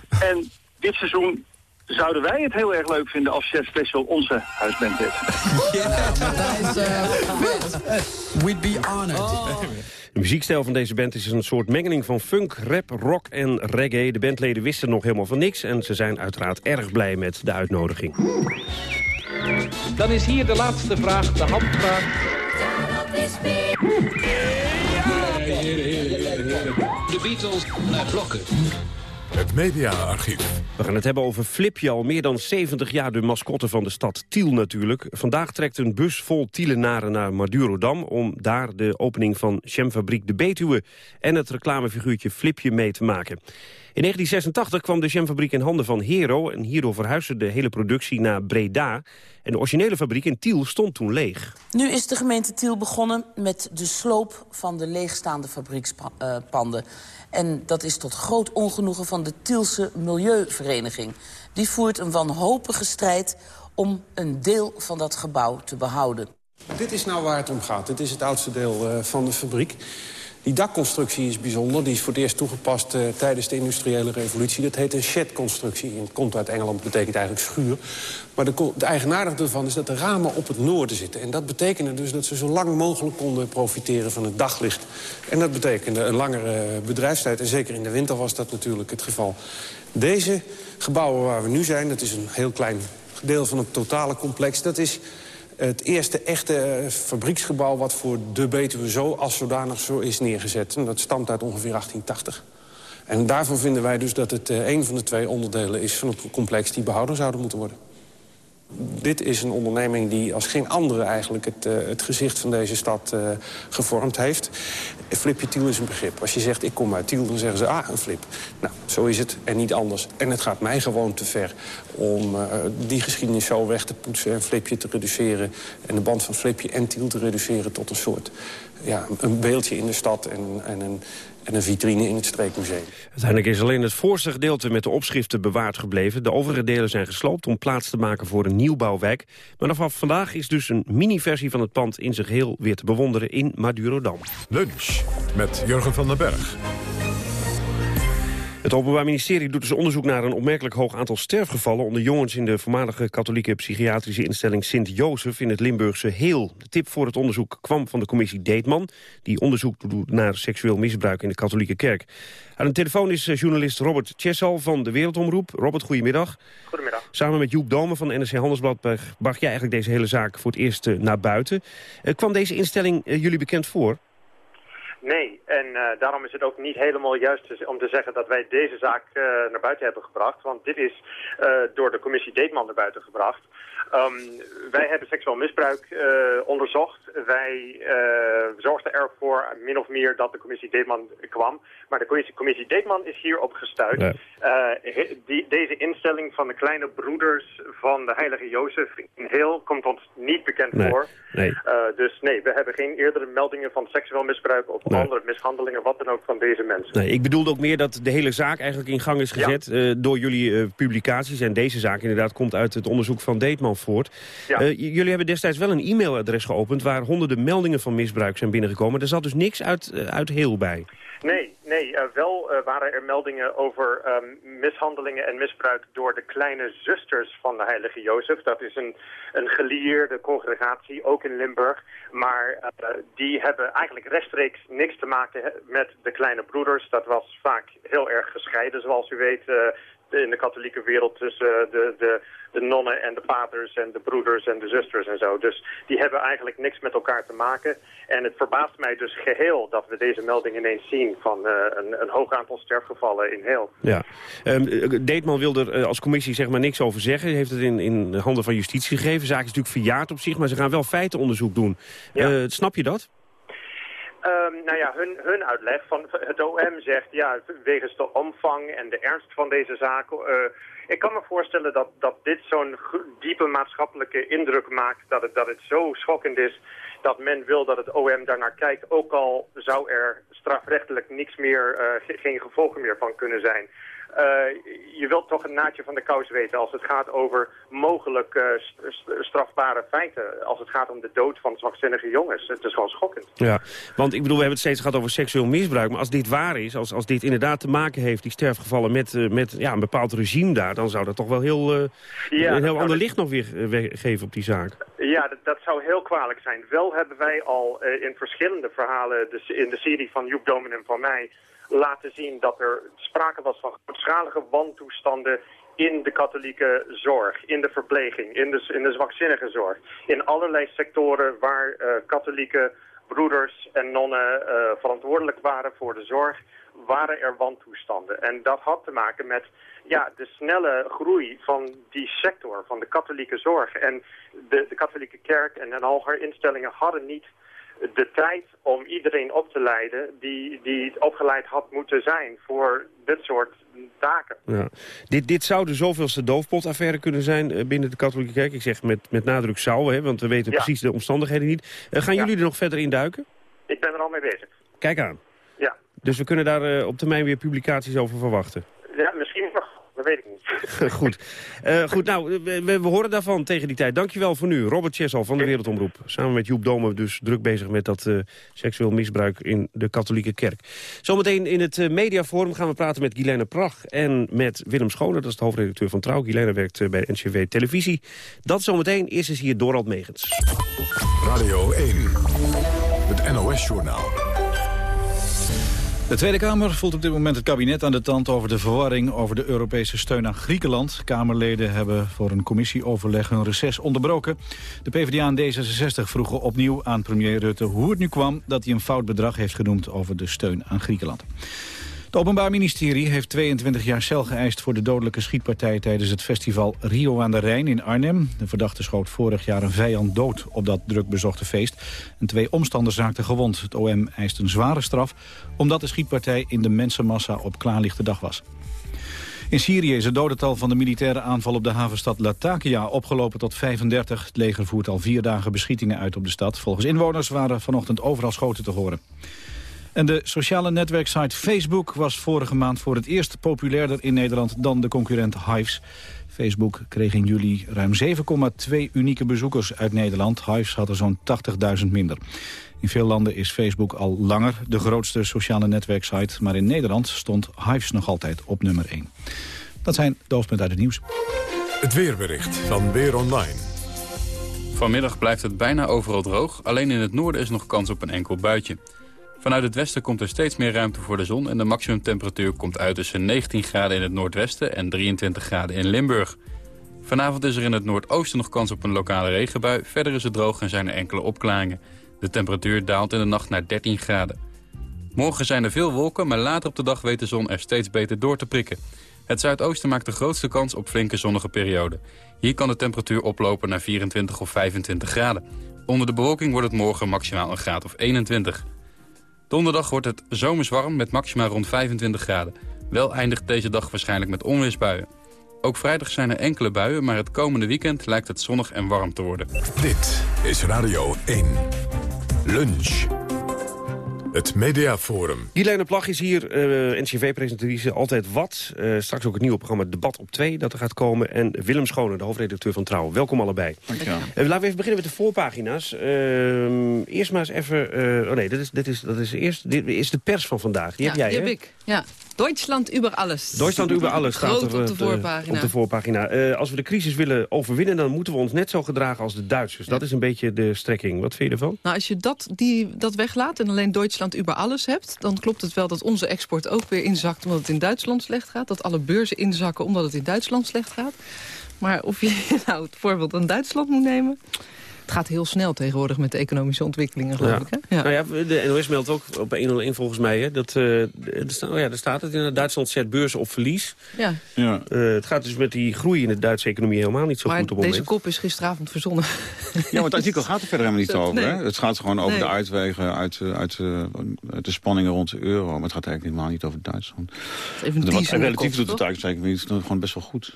En dit seizoen zouden wij het heel erg leuk vinden als Chef Special onze huisband is. Ja, Matthijs, uh, we'd be honored. Oh. De muziekstijl van deze band is een soort mengeling van funk, rap, rock en reggae. De bandleden wisten nog helemaal van niks en ze zijn uiteraard erg blij met de uitnodiging. Dan is hier de laatste vraag, de handvraag. De Beatles naar blokken. Het mediaarchief. We gaan het hebben over Flipje, al meer dan 70 jaar de mascotte van de stad Tiel natuurlijk. Vandaag trekt een bus vol Tielenaren naar Madurodam... om daar de opening van Jamfabriek de Betuwe... en het reclamefiguurtje Flipje mee te maken. In 1986 kwam de jamfabriek in handen van Hero... en hierdoor verhuisde de hele productie naar Breda. En de originele fabriek in Tiel stond toen leeg. Nu is de gemeente Tiel begonnen met de sloop van de leegstaande fabriekspanden. En dat is tot groot ongenoegen van de Tielse Milieuvereniging. Die voert een wanhopige strijd om een deel van dat gebouw te behouden. Dit is nou waar het om gaat. Dit is het oudste deel uh, van de fabriek. Die dakconstructie is bijzonder. Die is voor het eerst toegepast uh, tijdens de industriële revolutie. Dat heet een shedconstructie. Het komt uit Engeland, betekent eigenlijk schuur. Maar de, de ervan is dat de ramen op het noorden zitten. En dat betekende dus dat ze zo lang mogelijk konden profiteren van het daglicht. En dat betekende een langere bedrijfstijd. En zeker in de winter was dat natuurlijk het geval. Deze gebouwen waar we nu zijn, dat is een heel klein deel van het totale complex. Dat is het eerste echte eh, fabrieksgebouw wat voor de Betuwe zo als zodanig zo is neergezet. En dat stamt uit ongeveer 1880. En daarvan vinden wij dus dat het uh, een van de twee onderdelen is van het complex die behouden zouden moeten worden. Dit is een onderneming die als geen andere eigenlijk het, uh, het gezicht van deze stad uh, gevormd heeft. Flipje Tiel is een begrip. Als je zegt ik kom uit Tiel, dan zeggen ze ah, een flip. Nou, zo is het en niet anders. En het gaat mij gewoon te ver om uh, die geschiedenis zo weg te poetsen... en Flipje te reduceren en de band van Flipje en Tiel te reduceren tot een soort... Ja, een beeldje in de stad en, en een, en een vitrine in het streekmuseum. Uiteindelijk is alleen het voorste gedeelte met de opschriften bewaard gebleven. De overige delen zijn gesloopt om plaats te maken voor een nieuwbouwwijk. Maar vanaf vandaag is dus een mini-versie van het pand in zich heel weer te bewonderen in Madurodam. Lunch met Jurgen van den Berg. Het Openbaar Ministerie doet dus onderzoek naar een opmerkelijk hoog aantal sterfgevallen onder jongens in de voormalige katholieke psychiatrische instelling Sint-Jozef in het Limburgse Heel. De tip voor het onderzoek kwam van de commissie Deetman, die onderzoek doet naar seksueel misbruik in de katholieke kerk. Aan de telefoon is eh, journalist Robert Chessel van de Wereldomroep. Robert, goedemiddag. Goedemiddag. Samen met Joep Domen van NRC Handelsblad bracht jij eigenlijk deze hele zaak voor het eerst eh, naar buiten. Uh, kwam deze instelling jullie bekend voor? Nee, en uh, daarom is het ook niet helemaal juist om te zeggen dat wij deze zaak uh, naar buiten hebben gebracht. Want dit is uh, door de commissie Deetman naar buiten gebracht. Um, wij hebben seksueel misbruik onderzocht. Wij zorgden ervoor min of meer dat de commissie Deetman kwam. Maar de commissie, commissie Deetman is hierop gestuurd. Nee. Die, deze instelling van de kleine broeders van de heilige Jozef in heel komt ons niet bekend nee. voor. Nee. dus nee, we hebben geen eerdere meldingen van seksueel misbruik of nee. andere mishandelingen, wat dan ook van deze mensen. Nee, ik bedoelde ook meer dat de hele zaak eigenlijk in gang is gezet ja. uh, door jullie uh, publicaties. En deze zaak inderdaad komt uit het onderzoek van Deetman voort. Ja. Uh, jullie hebben destijds wel een e-mailadres geopend waar honderden meldingen van misbruik zijn binnengekomen. Er zat dus niks uit, uit heel bij. Nee, nee uh, wel uh, waren er meldingen over um, mishandelingen en misbruik door de kleine zusters van de heilige Jozef. Dat is een, een gelieerde congregatie, ook in Limburg. Maar uh, die hebben eigenlijk rechtstreeks niks te maken met de kleine broeders. Dat was vaak heel erg gescheiden, zoals u weet in de katholieke wereld tussen de, de, de nonnen en de paters en de broeders en de zusters en zo. Dus die hebben eigenlijk niks met elkaar te maken. En het verbaast mij dus geheel dat we deze melding ineens zien van uh, een, een hoog aantal sterfgevallen in heel. Ja, um, Deetman wil er als commissie zeg maar niks over zeggen. Hij heeft het in, in handen van justitie gegeven. De zaak is natuurlijk verjaard op zich, maar ze gaan wel feitenonderzoek doen. Ja. Uh, snap je dat? Um, nou ja, hun, hun uitleg van het OM zegt, ja, wegens de omvang en de ernst van deze zaak... Uh, ik kan me voorstellen dat, dat dit zo'n diepe maatschappelijke indruk maakt... Dat het, dat het zo schokkend is dat men wil dat het OM daarnaar kijkt... ook al zou er strafrechtelijk niks meer, uh, geen gevolgen meer van kunnen zijn... Uh, je wilt toch een naadje van de kous weten als het gaat over mogelijk strafbare feiten. Als het gaat om de dood van zwakzinnige jongens. Het is gewoon schokkend. Ja, want ik bedoel, we hebben het steeds gehad over seksueel misbruik. Maar als dit waar is, als, als dit inderdaad te maken heeft, die sterfgevallen, met, uh, met ja, een bepaald regime daar... dan zou dat toch wel heel, ja, een heel ander licht nog weer geven op die zaak. Ja, dat, dat, zou heel kwalijk zijn. Wel hebben wij al in verschillende verhalen, dus in de serie van Joep Domen en van mij laten zien dat er sprake was van grootschalige wantoestanden in de katholieke zorg, in de verpleging, in de, in de zwakzinnige zorg. In allerlei sectoren waar uh, katholieke broeders en nonnen uh, verantwoordelijk waren voor de zorg, waren er wantoestanden. En dat had te maken met ja, de snelle groei van die sector, van de katholieke zorg. En de, de katholieke kerk en al haar instellingen hadden niet de tijd om iedereen op te leiden die, die opgeleid had moeten zijn voor dit soort taken. Ja. Dit, dit zou de zoveelste doofpotaffaire kunnen zijn eh, binnen de katholieke kerk. Ik zeg met, met nadruk zou, hè, want we weten precies de omstandigheden niet. Uh, gaan jullie er nog verder in duiken? Ik ben er al mee bezig. Kijk aan. Ja. Dus we kunnen daar uh, op termijn weer publicaties over verwachten? Ja, misschien nog. Dat weet ik niet. goed. Uh, goed, nou, we, we, horen daarvan tegen die tijd. Dankjewel voor nu. Robert Chessel van de Wereldomroep. Samen met Joep Domen dus druk bezig met dat uh, seksueel misbruik in de katholieke kerk. Zometeen in het uh, mediaforum gaan we praten met Guilaine Prach en met Willem Schoner. Dat is de hoofdredacteur van Trouw. Guilaine werkt bij NCW Televisie. Dat zometeen. Eerst is hier Dorald Megens. Radio 1. Het NOS-journaal. De Tweede Kamer voelt op dit moment het kabinet aan de tand over de verwarring over de Europese steun aan Griekenland. Kamerleden hebben voor een commissieoverleg hun reces onderbroken. De PvdA en D66 vroegen opnieuw aan premier Rutte hoe het nu kwam dat hij een fout bedrag heeft genoemd over de steun aan Griekenland. Het Openbaar Ministerie heeft 22 jaar cel geëist voor de dodelijke schietpartij tijdens het festival Rio aan de Rijn in Arnhem. De verdachte schoot vorig jaar een vijand dood op dat drukbezochte feest. En twee omstanders raakten gewond. Het OM eist een zware straf omdat de schietpartij in de mensenmassa op klaarlichte dag was. In Syrië is het dodental van de militaire aanval op de havenstad Latakia opgelopen tot 35. Het leger voert al vier dagen beschietingen uit op de stad. Volgens inwoners waren vanochtend overal schoten te horen. En de sociale netwerksite Facebook was vorige maand voor het eerst populairder in Nederland dan de concurrent Hives. Facebook kreeg in juli ruim 7,2 unieke bezoekers uit Nederland. Hives had er zo'n 80.000 minder. In veel landen is Facebook al langer de grootste sociale netwerksite... maar in Nederland stond Hives nog altijd op nummer 1. Dat zijn de hoofdpunten uit het nieuws. Het weerbericht van Weer Online. Vanmiddag blijft het bijna overal droog. Alleen in het noorden is nog kans op een enkel buitje. Vanuit het westen komt er steeds meer ruimte voor de zon... en de maximumtemperatuur komt uit tussen 19 graden in het noordwesten en 23 graden in Limburg. Vanavond is er in het noordoosten nog kans op een lokale regenbui. Verder is het droog en zijn er enkele opklaringen. De temperatuur daalt in de nacht naar 13 graden. Morgen zijn er veel wolken, maar later op de dag weet de zon er steeds beter door te prikken. Het zuidoosten maakt de grootste kans op flinke zonnige perioden. Hier kan de temperatuur oplopen naar 24 of 25 graden. Onder de bewolking wordt het morgen maximaal een graad of 21. Donderdag wordt het zomers warm met maxima rond 25 graden. Wel eindigt deze dag waarschijnlijk met onweersbuien. Ook vrijdag zijn er enkele buien, maar het komende weekend lijkt het zonnig en warm te worden. Dit is Radio 1. Lunch. Het Mediaforum. Guilaine Plag is hier, uh, NCV-presentatrice, altijd wat. Uh, straks ook het nieuwe programma Debat op 2 dat er gaat komen. En Willem Schone, de hoofdredacteur van Trouw. Welkom allebei. Dankjewel. Uh, laten we even beginnen met de voorpagina's. Ehm, eerst maar eens even... oh nee, dit is, dit is, dat is eerst dit is de pers van vandaag. Die ja, heb jij, die hè? heb ik. Ja. Duitsland über alles. Duitsland über alles staat er op de eh, voorpagina. Op de voorpagina. Eh, als we de crisis willen overwinnen, dan moeten we ons net zo gedragen als de Duitsers. Dat is een beetje de strekking. Wat vind je ervan? Nou, als je dat, die, dat weglaat en alleen Duitsland über alles hebt... dan klopt het wel dat onze export ook weer inzakt omdat het in Duitsland slecht gaat. Dat alle beurzen inzakken omdat het in Duitsland slecht gaat. Maar of je nou het voorbeeld aan Duitsland moet nemen... Het gaat heel snel tegenwoordig met de economische ontwikkelingen, geloof Ja. ik. Hè? Ja. Nou ja, de NOS meldt ook op 101 volgens mij... Hè, dat, eh, er, staat, oh ja, er staat het in Duitsland zet beurzen op verlies. Ja. Ja. Eh, het gaat dus met die groei in de Duitse economie helemaal niet zo Maar goed op deze moment. kop is gisteravond verzonnen. Ja, maar het artikel gaat er verder helemaal niet over. nee. Hè? Het gaat gewoon over Nee. de uitwegen uit, eh, uit, uit de spanningen rond de euro. Maar het gaat eigenlijk helemaal niet over Duitsland. Even een relatief kop, doet het eigenlijk zeker gewoon best wel goed.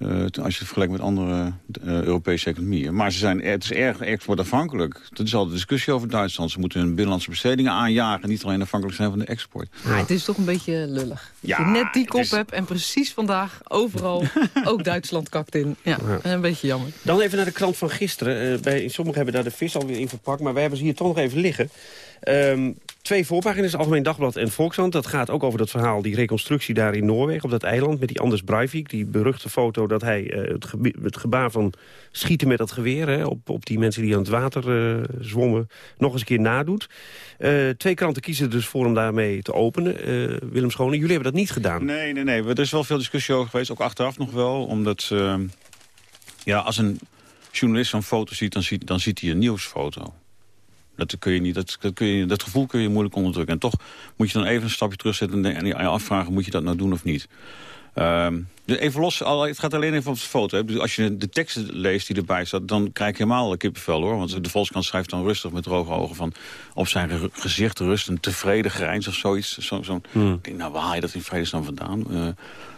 Eh, als je het vergelijkt met andere eh, Europese economieën. Maar ze zijn, het is erg exportafhankelijk. Dat is altijd discussie over Duitsland. Ze moeten hun binnenlandse bestedingen aanjagen... en niet alleen afhankelijk zijn van de export. Maar het is toch een beetje lullig. Ja, Als je net die kop is- hebt en precies vandaag overal ook Duitsland kakt in. Ja, een beetje jammer. Dan even naar de krant van gisteren. Eh, bij, sommigen hebben daar de vis alweer in verpakt, maar wij hebben ze hier toch nog even liggen. Ehm, twee voorpagina's, Algemeen Dagblad en Volkskrant. Dat gaat ook over dat verhaal, die reconstructie daar in Noorwegen... op dat eiland met die Anders Breivik. Die beruchte foto dat hij eh, het, gebaar van schieten met dat geweer... Hè, op, op die mensen die aan het water eh, zwommen, nog eens een keer nadoet. Eh, twee kranten kiezen dus voor om daarmee te openen. Willem Schone, jullie hebben dat niet gedaan. Nee, nee, nee. Er is wel veel discussie over geweest, ook achteraf nog wel. Omdat, ja, als een journalist zo'n foto ziet dan, ziet, dan ziet hij een nieuwsfoto. Dat, kun je niet, dat, dat, kun je, dat gevoel kun je moeilijk onderdrukken. En toch moet je dan even een stapje terugzetten en je afvragen... moet je dat nou doen of niet? Ehm, dus even los, het gaat alleen even op de foto. Hè. Als je de teksten leest die erbij staat, dan krijg je helemaal kippenvel hoor. Want de Volkskrant schrijft dan rustig met droge ogen van... op zijn ge- gezicht rust een tevreden grijns of zoiets. Zo, zo'n, Ik denk, nou waar haal je dat in vredesnaam vandaan? Eh,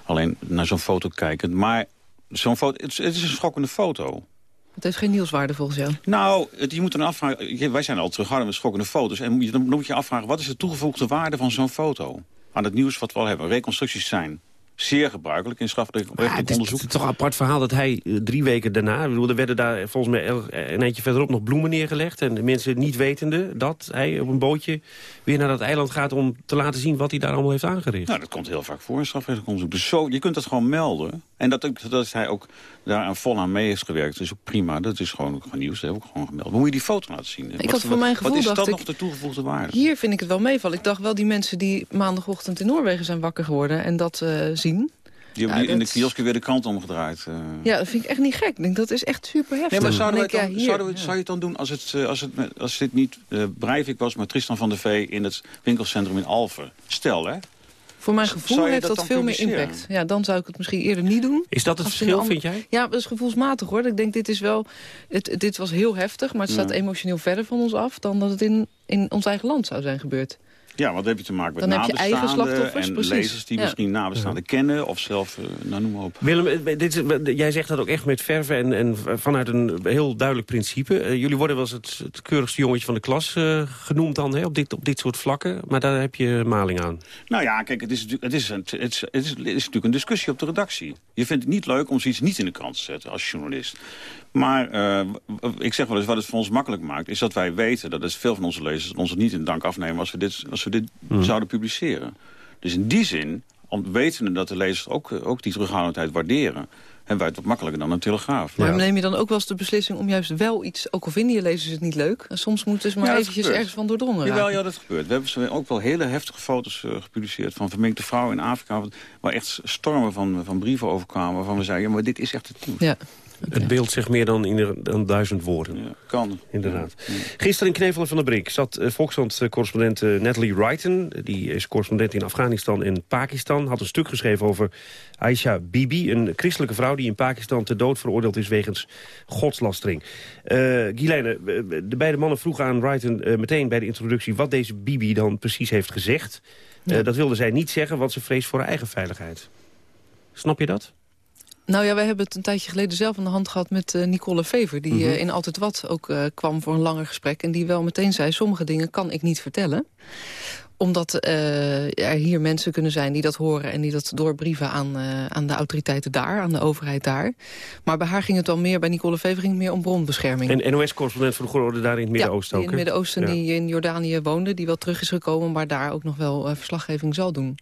alleen naar zo'n foto kijken. Maar zo'n foto, het is een schokkende foto. Het heeft geen nieuwswaarde volgens jou. Nou, het- je moet dan afvragen... Wij zijn al terughouden met schokkende foto's. En moet je, dan moet je afvragen, wat is de toegevoegde waarde van zo'n foto? Aan het nieuws wat we al hebben. Reconstructies zijn zeer gebruikelijk in strafrechtelijk het, is, onderzoek. het is toch een apart verhaal dat hij eh, drie weken daarna... Bedoel, er werden daar volgens mij eh, een eentje verderop nog bloemen neergelegd. En de mensen niet wetende dat hij op een bootje weer naar dat eiland gaat... om te laten zien wat hij daar allemaal heeft aangericht. Nou, dat komt heel vaak voor in strafrechtelijk onderzoek. Dus zo, je kunt dat gewoon melden. En dat, ook- dat hij ook daar aan vol aan mee heeft gewerkt, is ook prima. Dat is gewoon, gewoon nieuws, dat heb ik ook gewoon gemeld. Maar moet je die foto laten zien? Ik had voor mijn gevoel Wat is dacht dat ik- nog de toegevoegde waarde? Hier vind ik het wel meevallen. Ik dacht wel die mensen die maandagochtend in Noorwegen zijn wakker geworden... en dat eh, zien. Die hebben Ja, die in de kiosken weer de kant omgedraaid. eh. Ja, dat vind ik echt niet gek. Ik denk, dat is echt super heftig. Nee, maar zouden, het dan, ja, hier, zouden we, ja. zou je het dan doen als, het, eh, als, het, als dit niet eh Breivik was... maar Tristan van der Vee in het winkelcentrum in Alphen? Stel, hè? Voor mijn gevoel heeft dat veel meer impact. Ja, dan zou ik het misschien eerder niet doen. Is dat het verschil, ander- vind jij? Ja, dat is gevoelsmatig hoor. Ik denk, dit is wel... Het, dit was heel heftig, maar het staat Ja. emotioneel verder van ons af... dan dat het in, in ons eigen land zou zijn gebeurd. Ja, want dan heb je te maken met Dan heb je eigen nabestaanden slachtoffers, en precies. lezers die Ja. misschien nabestaanden kennen... of zelf, eh, nou noem maar op. Willem, eh, dit is, jij zegt dat ook echt met verve en, en vanuit een heel duidelijk principe. Eh, jullie worden wel eens het, het keurigste jongetje van de klas eh, genoemd dan, hè, op, dit, op dit soort vlakken. Maar daar heb je maling aan. Nou ja, kijk, het is, natuurlijk- het, is een, het, is, het, is, het is natuurlijk een discussie op de redactie. Je vindt het niet leuk om zoiets niet in de krant te zetten als journalist. Maar eh, ik zeg wel eens, wat het voor ons makkelijk maakt... is dat wij weten dat het veel van onze lezers ons niet in dank afnemen... als we dit, als we dit zouden publiceren. Dus in die zin, om, wetende dat de lezers ook, eh, ook die terughoudendheid waarderen... hebben wij het wat makkelijker dan een telegraaf. Maar neem je dan ook wel eens de beslissing om juist wel iets... ook al vinden je lezers het niet leuk... en soms moeten ze maar Ja, eventjes gebeurt. ergens van doordrongen Jawel, raken. ja, dat gebeurt. We hebben ook wel hele heftige foto's eh, gepubliceerd... van verminkte vrouwen in Afrika... waar echt stormen van, van brieven overkwamen... waarvan we zeiden, ja, maar dit is echt het nieuws. Ja. Het beeld zegt meer dan, in, dan duizend woorden. kan. Inderdaad. Gisteren in Knevel en van der Brink zat uh, Volkskrant-correspondent uh, Natalie Wrighton. Die is correspondent in Afghanistan en Pakistan. Had een stuk geschreven over Aisha Bibi. Een christelijke vrouw die in Pakistan ter dood veroordeeld is wegens godslastering. Uh, Guilaine, de beide mannen vroegen aan Wrighton uh, meteen bij de introductie... wat deze Bibi dan precies heeft gezegd. Ja. dat wilde zij niet zeggen, want ze vreest voor haar eigen veiligheid. Snap je dat? Nou ja, wij hebben het een tijdje geleden zelf aan de hand gehad met uh, Nicole Fever... die mm -hmm. uh, in Altijd Wat ook uh, kwam voor een langer gesprek... en die wel meteen zei, sommige dingen kan ik niet vertellen omdat er hier mensen kunnen zijn die dat horen... en die dat doorbrieven aan, aan de autoriteiten daar, aan de overheid daar. Maar bij haar ging het dan meer, bij Nicole Fever ging het meer om bronbescherming. En NOS-correspondent vroeger hoorde daar in het Midden-Oosten ja, ook, in het Midden-Oosten ja. die in Jordanië woonde... die wel terug is gekomen, maar daar ook nog wel verslaggeving zal doen.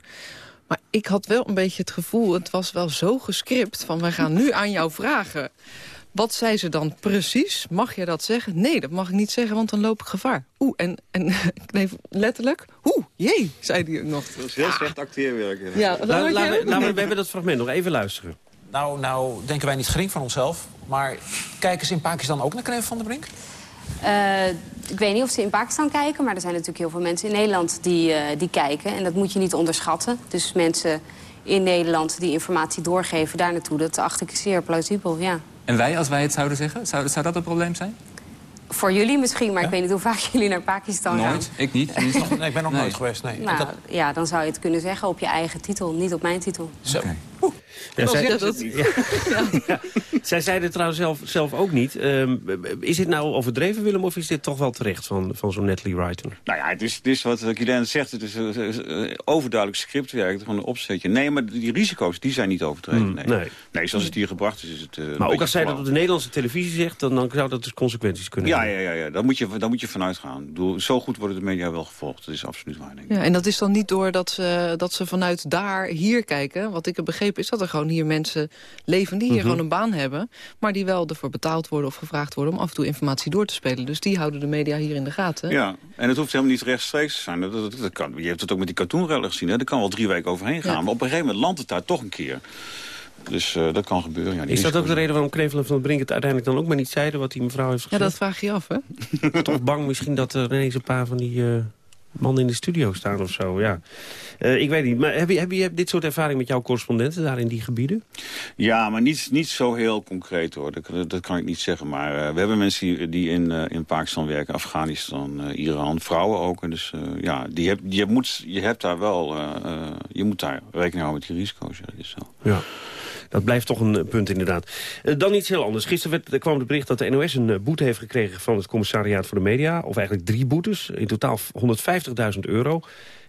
Maar ik had wel een beetje het gevoel, het was wel zo gescript... van wij gaan nu aan jou vragen. Wat zei ze dan precies? Mag je dat zeggen? Nee, dat mag ik niet zeggen, want dan loop ik gevaar. Oeh, en, en nee, letterlijk, oeh, jee, zei hij nog. Dat is heel slecht acteerwerk. Ja, Laten we, laten we, we hebben dat fragment nog even luisteren. Nou, nou denken wij niet gering van onszelf. Maar kijken ze in Pakistan ook naar Knevel van der Brink? Eh, ik weet niet of ze in Pakistan kijken, maar er zijn natuurlijk heel veel mensen in Nederland die, eh, die kijken. En dat moet je niet onderschatten. Dus mensen in Nederland die informatie doorgeven daar naartoe, dat acht ik zeer plausibel, ja. En wij, als wij het zouden zeggen, zou, zou dat een probleem zijn? Voor jullie misschien, maar ik weet niet hoe vaak jullie naar Pakistan gaan. Nooit, ik niet. nee, ik ben nog nooit geweest, nee. Nou, Dat- ja, dan zou je het kunnen zeggen op je eigen titel, niet op mijn titel. Zo. Ja, zij, dat- ja. Ja. zij zeiden het trouwens zelf, zelf ook niet. Ehm, is dit nou overdreven, Willem, of is dit toch wel terecht van, van zo'n Natalie Wrighton? Nou ja, het is, het is wat Guilaine zegt. Het is eh, eh, overduidelijk scriptwerk, gewoon een opzetje. Nee, maar die risico's die zijn niet overdreven. Hmm, nee. nee. nee. zoals het hier gebracht is, is het... eh, Maar ook als zij dat op de Nederlandse televisie zegt, dan, dan zou dat dus consequenties kunnen Ja, hebben. ja, ja, ja. Daar, moet je, daar moet je vanuit gaan. Ik bedoel, zo goed worden de media wel gevolgd. Dat is absoluut waar, denk ik. Ja, en dat is dan niet door dat ze, dat ze vanuit daar hier kijken. Wat ik heb begrepen is dat er gewoon hier mensen leven... die hier Mhm. gewoon een baan hebben... maar die wel ervoor betaald worden of gevraagd worden... om af en toe informatie door te spelen. Dus die houden de media hier in de gaten. Ja, en het hoeft helemaal niet rechtstreeks te zijn. Dat, dat, dat kan. Je hebt het ook met die cartoonrellen gezien. Hè? Er kan wel drie weken overheen gaan. Ja. Maar op een gegeven moment landt het daar toch een keer. Dus eh, dat kan gebeuren. Ja, Is dat ook de reden waarom Knevel en Van Brink het uiteindelijk dan ook maar niet zeiden... wat die mevrouw heeft Ja, gezegd? dat vraag je je af, hè? Toch bang misschien dat er ineens een paar van die eh, mannen in de studio staan of zo, ja. Eh, ik weet niet, maar heb je, heb je dit soort ervaring met jouw correspondenten daar in die gebieden? Ja, maar niet, niet zo heel concreet hoor. Dat, dat kan ik niet zeggen. Maar eh, we hebben mensen die, die in, eh, in Pakistan werken, Afghanistan, Iran, vrouwen ook. En dus ja, die heb, je, moet, je hebt daar wel, je moet daar rekening houden met die risico's. Ja, dat is zo. Ja. Dat blijft toch een eh, punt inderdaad. Eh, dan iets heel anders. Gisteren werd, er kwam het bericht dat de NOS een eh, boete heeft gekregen... van het commissariaat voor de media. Of eigenlijk drie boetes. In totaal 150.000 euro.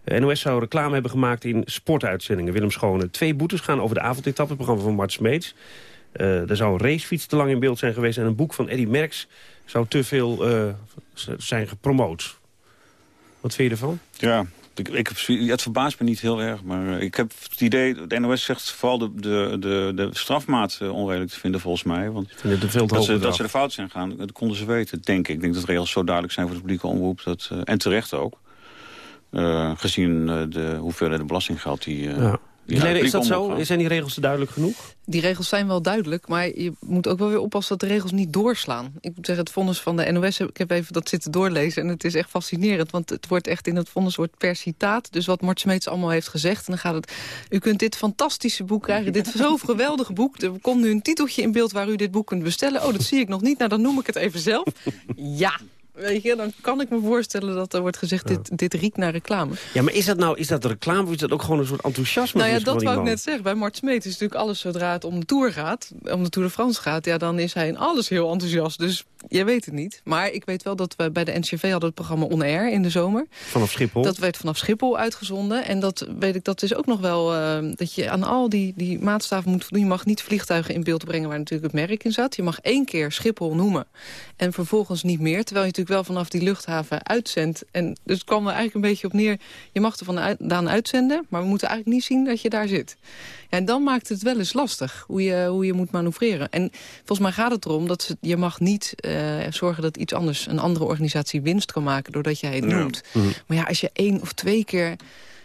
De NOS zou reclame hebben gemaakt in sportuitzendingen. Willem Schone. Twee boetes gaan over de avondetappe. Het programma van Mart Smeets. Eh, er zou een racefiets te lang in beeld zijn geweest. En een boek van Eddy Merckx zou te veel zijn gepromoot. Wat vind je ervan? Ja, ik, ik heb, het verbaast me niet heel erg. Maar eh, ik heb het idee, de NOS zegt vooral de, de, de, de strafmaat eh, onredelijk te vinden volgens mij. Want vind het een veel te dat, ze, dat ze de fout zijn gaan, dat konden ze weten, denk ik. Ik denk dat de regels zo duidelijk zijn voor de publieke omroep. Dat, eh, en terecht ook. Eh, gezien de hoeveelheid belastinggeld die... Ja. Is dat zo? Zijn die regels duidelijk genoeg? Die regels zijn wel duidelijk, maar je moet ook wel weer oppassen dat de regels niet doorslaan. Ik moet zeggen, het vonnis van de NOS, heb- ik heb even dat zitten doorlezen en het is echt fascinerend. Want het wordt echt in het vonnis wordt per citaat, dus wat Mart Smeets allemaal heeft gezegd. En dan gaat het, u kunt dit fantastische boek krijgen, dit zo geweldige boek. Er komt nu een titeltje in beeld waar u dit boek kunt bestellen. Oh, dat zie ik nog niet, nou dan noem ik het even zelf. Ja, weet je, dan kan ik me voorstellen dat er wordt gezegd, dit, dit riekt naar reclame. Ja, maar is dat nou is dat reclame of is dat ook gewoon een soort enthousiasme? Nou ja, dat wou ik net zeggen. Bij Mart Smeet is natuurlijk alles zodra het om de Tour gaat... om de Tour de France gaat, ja, dan is hij in alles heel enthousiast. Dus je weet het niet. Maar ik weet wel dat we bij de NCV hadden het programma On Air in de zomer. Vanaf Schiphol? Dat werd vanaf Schiphol uitgezonden. En dat weet ik, dat is ook nog wel eh, dat je aan al die, die maatstaven moet voldoen. Je mag niet vliegtuigen in beeld brengen waar natuurlijk het merk in zat. Je mag één keer Schiphol noemen en vervolgens niet meer. Terwijl je natuurlijk wel vanaf die luchthaven uitzendt. En dus het kwam er eigenlijk een beetje op neer. Je mag er vandaan uitzenden, maar we moeten eigenlijk niet zien dat je daar zit. En dan maakt het wel eens lastig hoe je, hoe je moet manoeuvreren. En volgens mij gaat het erom dat ze, je mag niet eh, zorgen dat iets anders, een andere organisatie winst kan maken doordat jij het noemt. Mhm. Maar ja, als je één of twee keer,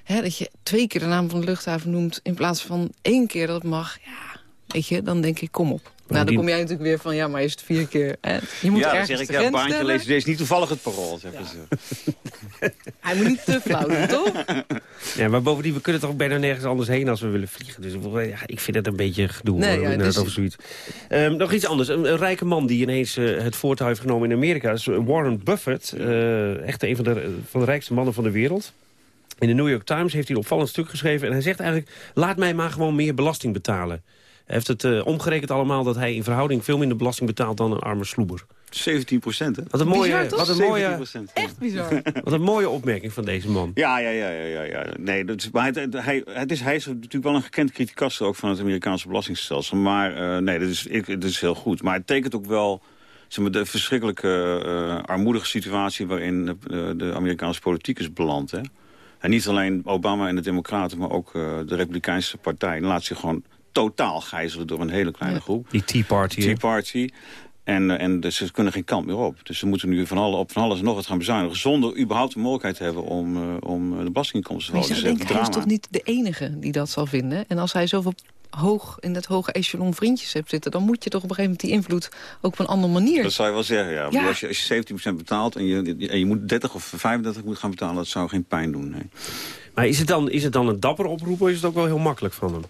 hè, dat je twee keer de naam van de luchthaven noemt in plaats van één keer dat mag, ja, weet je, dan denk ik kom op. Nou, dan kom jij natuurlijk weer van, ja, maar is het vier keer? Hè? Je moet ja, dan zeg ik, ja, baantje lezen. Dit is niet toevallig het parool, zeggen ze. Hij moet niet te flauw doen, toch? Ja, maar bovendien, we kunnen toch bijna nergens anders heen als we willen vliegen. Dus ja, ik vind het een beetje gedoe Nee, hoor, ja, dus- over zoiets. Ehm, nog iets anders. Een, een rijke man die ineens eh, het voortouw heeft genomen in Amerika... is Warren Buffett. eh, echt een van de, van de rijkste mannen van de wereld. In de New York Times heeft hij een opvallend stuk geschreven. En hij zegt eigenlijk, laat mij maar gewoon meer belasting betalen. Hij heeft het eh, omgerekend allemaal dat hij in verhouding veel minder belasting betaalt dan een arme sloeber. 17 procent, hè? Wat een mooie, Bizar, toch? wat een mooie, 17%. Echt bizar. wat een mooie opmerking van deze man. Ja, ja, ja, ja, ja. Nee, dat is, maar hij, hij, het is, hij is natuurlijk wel een gekend criticus ook van het Amerikaanse belastingstelsel. Maar eh, nee, dat is, ik, dat is heel goed. Maar het tekent ook wel zeg maar, de verschrikkelijke eh, armoedige situatie waarin de, de Amerikaanse politiek is beland. Hè? En niet alleen Obama en de Democraten, maar ook uh, de Republikeinse partij... laat zich gewoon totaal gijzelen door een hele kleine groep. Die Tea Party. Tea Party. En, uh, en dus ze kunnen geen kant meer op. Dus ze moeten nu van, alle, op van alles en nog wat gaan bezuinigen... zonder überhaupt de mogelijkheid te hebben om, uh, om de belastinginkomsten te verhogen. Maar je hij is toch niet de enige die dat zal vinden? En als hij zoveel hoog in dat hoge echelon vriendjes hebt zitten... dan moet je toch op een gegeven moment die invloed ook op een andere manier... Dat zou je wel zeggen, ja. ja. Als, je, als je 17% betaalt en je, en je moet 30 of 35 moet gaan betalen... dat zou geen pijn doen, nee. Maar is het dan, is het dan een dapper oproep of is het ook wel heel makkelijk van hem?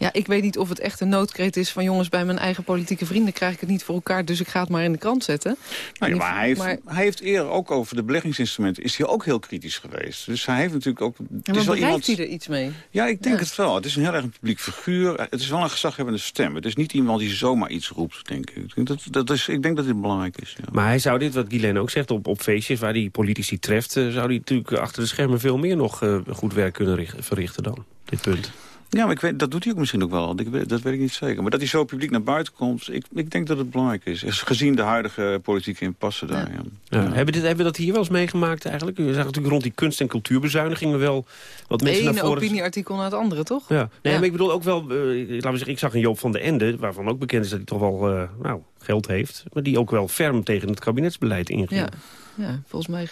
Ja, ik weet niet of het echt een noodkreet is van jongens... bij mijn eigen politieke vrienden krijg ik het niet voor elkaar... dus ik ga het maar in de krant zetten. Nou ja, maar, hij heeft, maar hij heeft eerder ook over de beleggingsinstrumenten... is hij ook heel kritisch geweest. Dus hij heeft natuurlijk ook... Ja, maar bereikt hij er iets mee? Ja, ik denk het wel. Het is een heel erg een publiek figuur. Het is wel een gezaghebbende stem. Het is niet iemand die zomaar iets roept, denk ik. Dat, dat is, ik denk dat dit belangrijk is. Ja. Maar hij zou dit, wat Guylaine ook zegt, op, op feestjes... waar hij politici treft... Uh, zou hij natuurlijk achter de schermen veel meer nog uh, goed werk kunnen verrichten dan. Dit punt. Ja, maar ik weet, dat doet hij ook misschien ook wel. Dat weet ik niet zeker. Maar dat hij zo publiek naar buiten komt, ik, ik denk dat het belangrijk is. Gezien de huidige politieke impasse daar. Ja. Ja. Ja. Hebben, dit, hebben we dat hier wel eens meegemaakt eigenlijk? We zagen natuurlijk rond die kunst- en cultuurbezuinigingen wel wat mensen naar voren... Eén opinieartikel naar het andere, toch? Ja. Nee, maar ik bedoel ook wel, uh, laten we zeggen, ik zag een Joop van de Ende... waarvan ook bekend is dat hij toch wel uh, nou, geld heeft... maar die ook wel ferm tegen het kabinetsbeleid inging. Ja, ja volgens mij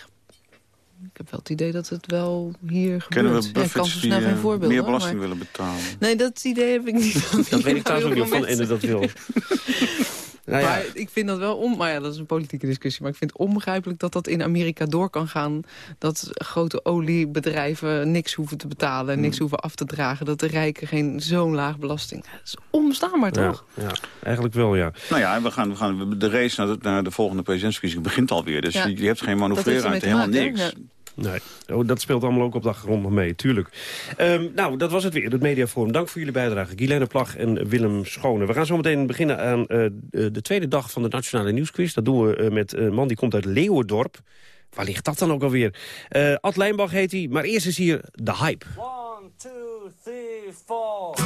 ik heb wel het idee dat het wel hier Kennen gebeurt. we Buffets ja, die uh, meer belasting maar... willen betalen? Nee, dat idee heb ik niet. dat weet ik trouwens ook niet van Ende dat wil. Nou ja. Maar ik vind dat wel om... Maar ja, dat is een politieke discussie. Maar ik vind het onbegrijpelijk dat dat in Amerika door kan gaan. Dat grote oliebedrijven niks hoeven te betalen. Hmm. Niks hoeven af te dragen. Dat de rijken geen zo'n laag belasting... Dat is onbestaanbaar, toch? Ja, ja, eigenlijk wel, ja. Nou ja, we gaan, we gaan, de race naar de, naar de volgende presidentsverkiezing begint alweer. Dus je, je, hebt geen manoeuvreerruimte, helemaal niks. Nee, oh, dat speelt allemaal ook op de achtergrond mee, tuurlijk. Um, nou, dat was het weer, het Mediaforum. Dank voor jullie bijdrage, Guilaine Plag en Willem Schone. We gaan zo meteen beginnen aan uh, de tweede dag van de Nationale Nieuwsquiz. Dat doen we uh, met een man die komt uit Leeuwendorp. Waar ligt dat dan ook alweer? Uh, Ad Lijnbach heet hij, maar eerst is hier de hype. One, two, three, four.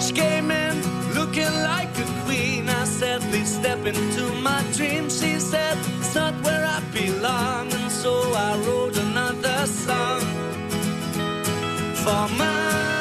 She step into my dream. She said, it's not where I belong. And so I wrote another song for my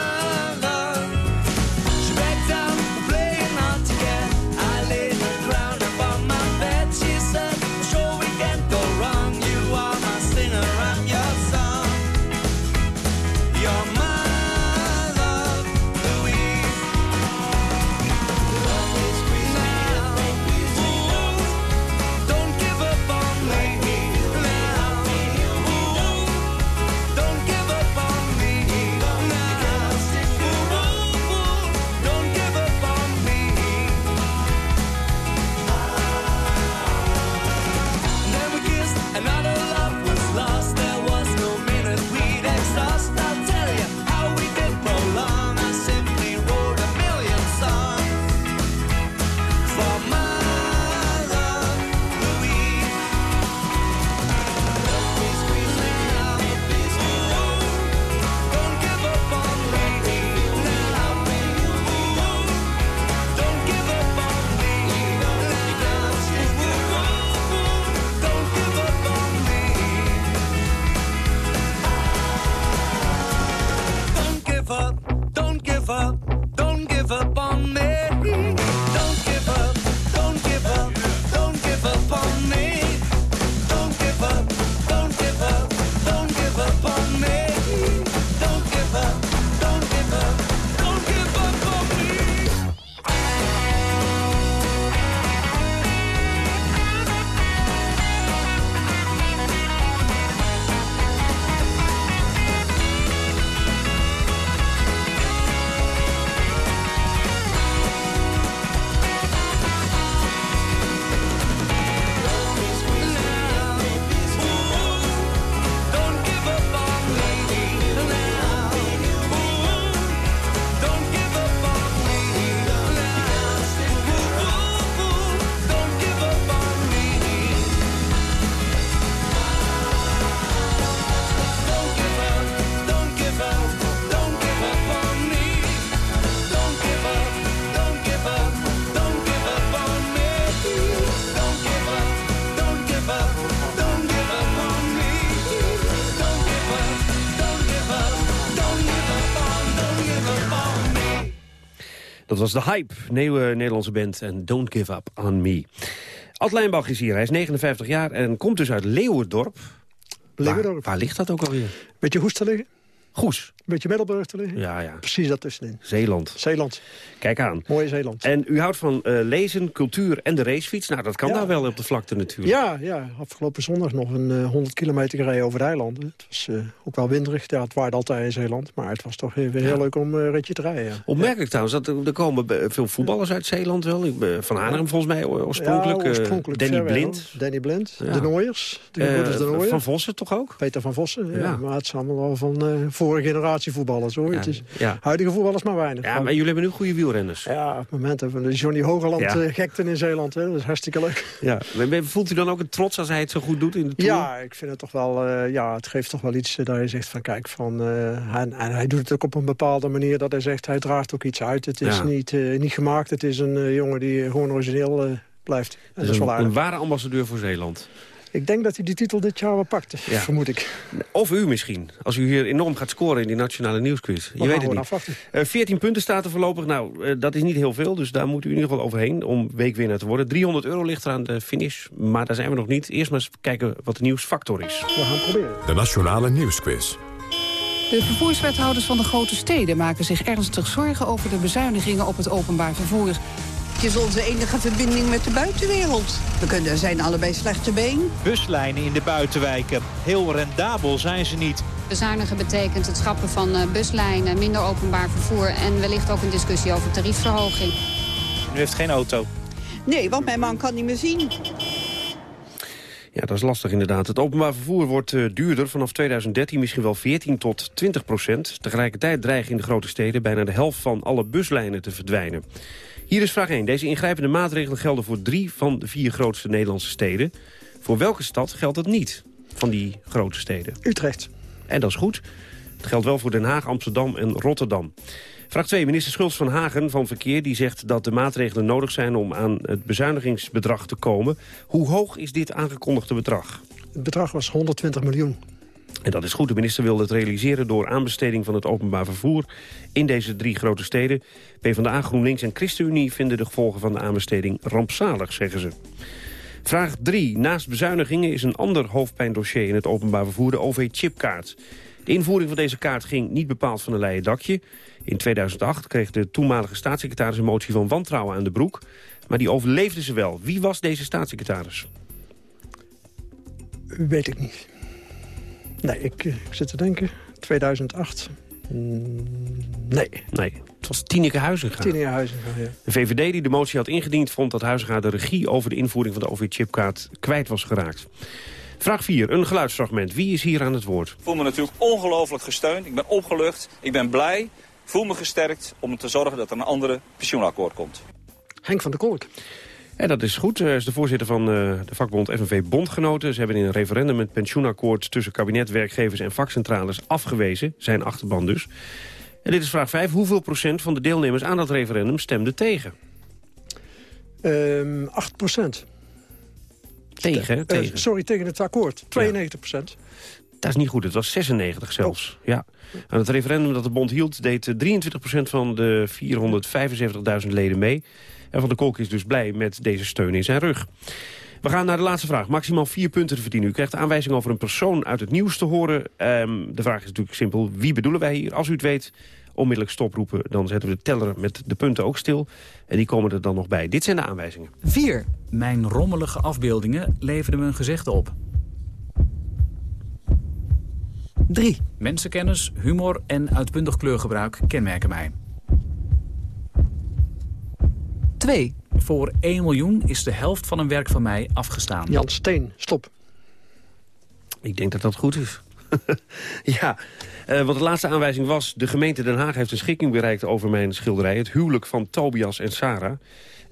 Dat was de hype, nieuwe Nederlandse band en Don't Give Up On Me. Ad Lijnbach is hier, hij is 59 jaar en komt dus uit Leeuwerdorp. Leeuwerdorp. Waar, waar ligt dat ook alweer? Beetje Goes te liggen. Goes. Beetje Middelburg te liggen. Ja, ja. Precies daartussenin. Zeeland. Zeeland. Kijk aan. Mooie Zeeland. En u houdt van eh, lezen, cultuur en de racefiets. Nou, dat kan Ja. daar wel op de vlakte natuurlijk. Ja, ja, afgelopen zondag nog een eh, 100 kilometer gereden over de eilanden. Het was eh, ook wel winderig. Ja, het waard altijd in Zeeland. Maar het was toch weer heel Ja. leuk om eh, een ritje te rijden. Ja. Opmerkelijk trouwens, dat er, komen eh, veel voetballers uit Zeeland wel. Van Hanegem volgens mij oorspronkelijk. Eh, Danny Blind. Danny Blind. De Nooiers. De Eh, de van Vossen toch ook? Peter van Vossen. Ja. Maar het zijn allemaal wel van eh, vorige generatie voetballers hoor. Ja, Het is, ja. Huidige voetballers maar weinig. Ja, maar jullie hebben nu goede wielrenners. Ja, op het moment hebben we de Johnny Hogeland Ja. eh, gekten in Zeeland. Hè. Dat is hartstikke leuk. Ja. Voelt u dan ook een trots als hij het zo goed doet in de Tour? Ja, ik vind het toch wel, eh, ja, het geeft toch wel iets eh, dat je zegt van kijk, van, en, en hij doet het ook op een bepaalde manier dat hij zegt, hij draagt ook iets uit. Het is niet, niet gemaakt, het is een jongen die gewoon origineel blijft. En dat is wel aardig. een ware ambassadeur voor Zeeland. Ik denk dat hij die titel dit jaar wel pakte, Ja. vermoed ik. Of u misschien, als u hier enorm gaat scoren in die nationale nieuwsquiz. Je We weet het niet. afwachten. Eh 14 punten staat er voorlopig. Nou, eh, dat is niet heel veel, dus daar moet u in ieder geval overheen om weekwinnaar te worden. 300 euro ligt er aan de finish, maar daar zijn we nog niet. Eerst maar eens kijken wat de nieuwsfactor is. We gaan proberen. De Nationale Nieuwsquiz. De vervoerswethouders van de grote steden maken zich ernstig zorgen over de bezuinigingen op het openbaar vervoer. Het is onze enige verbinding met de buitenwereld. We kunnen, zijn allebei slechte been. Buslijnen in de buitenwijken. Heel rendabel zijn ze niet. Bezuinigen betekent het schrappen van eh, buslijnen, minder openbaar vervoer... en wellicht ook een discussie over tariefverhoging. U heeft geen auto. Nee, want mijn man kan niet meer zien. Ja, dat is lastig inderdaad. Het openbaar vervoer wordt eh, duurder vanaf 2013, misschien wel 14 tot 20 procent. Tegelijkertijd dreigen in de grote steden bijna de helft van alle buslijnen te verdwijnen. Hier is vraag 1. Deze ingrijpende maatregelen gelden voor drie van de vier grootste Nederlandse steden. Voor welke stad geldt het niet van die grote steden? Utrecht. En dat is goed. Het geldt wel voor Den Haag, Amsterdam en Rotterdam. Vraag 2. Minister Schultz van Hagen van Verkeer die zegt dat de maatregelen nodig zijn om aan het bezuinigingsbedrag te komen. Hoe hoog is dit aangekondigde bedrag? Het bedrag was 120 miljoen. En dat is goed. De minister wilde het realiseren door aanbesteding van het openbaar vervoer in deze drie grote steden. PvdA, GroenLinks en ChristenUnie vinden de gevolgen van de aanbesteding rampzalig, zeggen ze. Vraag 3. Naast bezuinigingen is een ander hoofdpijndossier in het openbaar vervoer de OV-chipkaart. De invoering van deze kaart ging niet bepaald van een leien dakje. In 2008 kreeg de toenmalige staatssecretaris een motie van wantrouwen aan de broek. Maar die overleefde ze wel. Wie was deze staatssecretaris? Weet ik niet. Nee, ik, eh, ik zit te denken. 2008. Mm, nee. Nee, het was Tineke Huizinga. Tien jaar huizen. Ja. De VVD die de motie had ingediend vond dat Huizinga de regie over de invoering van de OV-chipkaart kwijt was geraakt. Vraag 4, een geluidsfragment. Wie is hier aan het woord? Ik voel me natuurlijk ongelooflijk gesteund. Ik ben opgelucht. Ik ben blij. Ik voel me gesterkt om te zorgen dat er een andere pensioenakkoord komt. Henk van der Kolk. En dat is goed. Hij is de voorzitter van eh, de vakbond FNV Bondgenoten. Ze hebben in een referendum het pensioenakkoord tussen kabinet, werkgevers en vakcentrales afgewezen. Zijn achterban dus. En dit is vraag 5. Hoeveel procent van de deelnemers aan dat referendum stemde tegen? Ehm 8 procent. Tegen? Eh, Tegen. sorry, tegen het akkoord. 92 procent. Dat is niet goed. Het was 96 zelfs. Ja. Aan het referendum dat de bond hield deed eh, 23% van de 475.000 leden mee. En Van der Kolk is dus blij met deze steun in zijn rug. We gaan naar de laatste vraag. Maximaal vier punten te verdienen. U krijgt aanwijzing over een persoon uit het nieuws te horen. Ehm, de vraag is natuurlijk simpel. Wie bedoelen wij hier? Als u het weet, onmiddellijk stoproepen. Dan zetten we de teller met de punten ook stil. En die komen er dan nog bij. Dit zijn de aanwijzingen. 4. Mijn rommelige afbeeldingen leverden me een gezegde op. 3. Mensenkennis, humor en uitbundig kleurgebruik kenmerken mij. 2. Voor 1 miljoen is de helft van een werk van mij afgestaan. Jan Steen, stop. Ik denk dat dat goed is. ja, eh, want de laatste aanwijzing was... de gemeente Den Haag heeft een schikking bereikt over mijn schilderij... het huwelijk van Tobias en Sarah.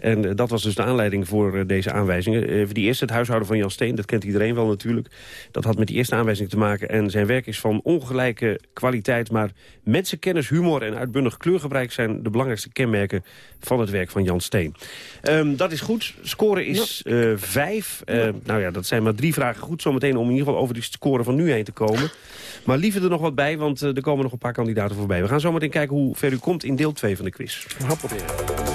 En eh, dat was dus de aanleiding voor eh, deze aanwijzingen. Eh, die eerste, het huishouden van Jan Steen, dat kent iedereen wel natuurlijk. Dat had met die eerste aanwijzing te maken. En zijn werk is van ongelijke kwaliteit... maar mensenkennis, humor en uitbundig kleurgebruik... zijn de belangrijkste kenmerken van het werk van Jan Steen. Ehm, dat is goed. Score is eh, vijf. Nou ja, dat zijn maar drie vragen goed. Zometeen om in ieder geval over die score van nu heen te komen. Maar liever er nog wat bij, want er komen nog een paar kandidaten voorbij. We gaan zo meteen kijken hoe ver u komt in deel 2 van de quiz. We gaan proberen.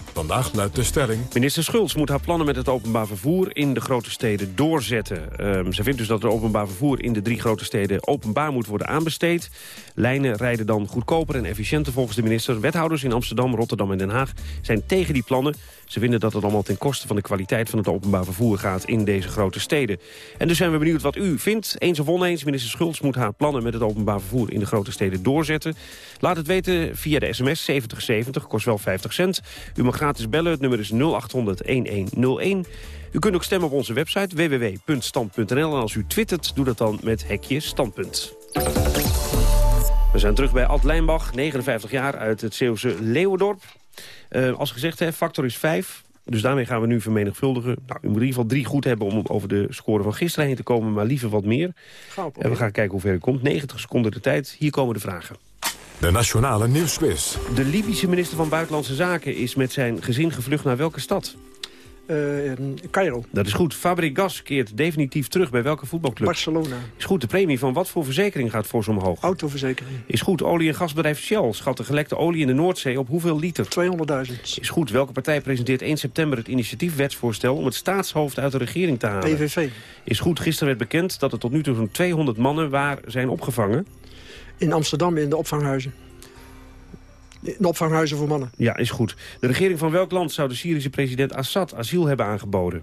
Vandaag luidt de stelling... Minister Schultz moet haar plannen met het openbaar vervoer in de grote steden doorzetten. Ehm, ze vindt dus dat het openbaar vervoer in de drie grote steden openbaar moet worden aanbesteed. Lijnen rijden dan goedkoper en efficiënter volgens de minister. Wethouders in Amsterdam, Rotterdam en Den Haag zijn tegen die plannen. Ze vinden dat het allemaal ten koste van de kwaliteit van het openbaar vervoer gaat in deze grote steden. En dus zijn we benieuwd wat u vindt. Eens of oneens, minister Schultz moet haar plannen met het openbaar vervoer in de grote steden doorzetten. Laat het weten via de sms 7070, kost wel 50 cent. U mag gratis bellen, het nummer is 0800-1101. U kunt ook stemmen op onze website www.stand.nl. En als u twittert, doe dat dan met hekje standpunt. We zijn terug bij Ad Lijnbach, 59 jaar, uit het Zeeuwse Leeuwendorp. Uh, als gezegd, hè, factor is 5. Dus daarmee gaan we nu vermenigvuldigen. Nou, u moet in ieder geval drie goed hebben om over de score van gisteren heen te komen... maar liever wat meer. en we gaan kijken hoe ver het komt. 90 seconden de tijd. Hier komen de vragen. De Nationale Nieuwsquiz. De Libische minister van Buitenlandse Zaken is met zijn gezin gevlucht naar welke stad? Uh, Cairo. Dat is goed. Fabregas keert definitief terug bij welke voetbalclub? Barcelona. Is goed. De premie van wat voor verzekering gaat voor zo omhoog? Autoverzekering. Is goed. Olie- en gasbedrijf Shell schat de gelekte olie in de Noordzee op hoeveel liter? 200.000. Is goed. Welke partij presenteert 1 september het initiatiefwetsvoorstel... om het staatshoofd uit de regering te halen? PVV. Is goed. Gisteren werd bekend dat er tot nu toe zo'n 200 mannen waar zijn opgevangen. In Amsterdam in de opvanghuizen. De opvanghuizen voor mannen. Ja, is goed. De regering van welk land zou de Syrische president Assad asiel hebben aangeboden?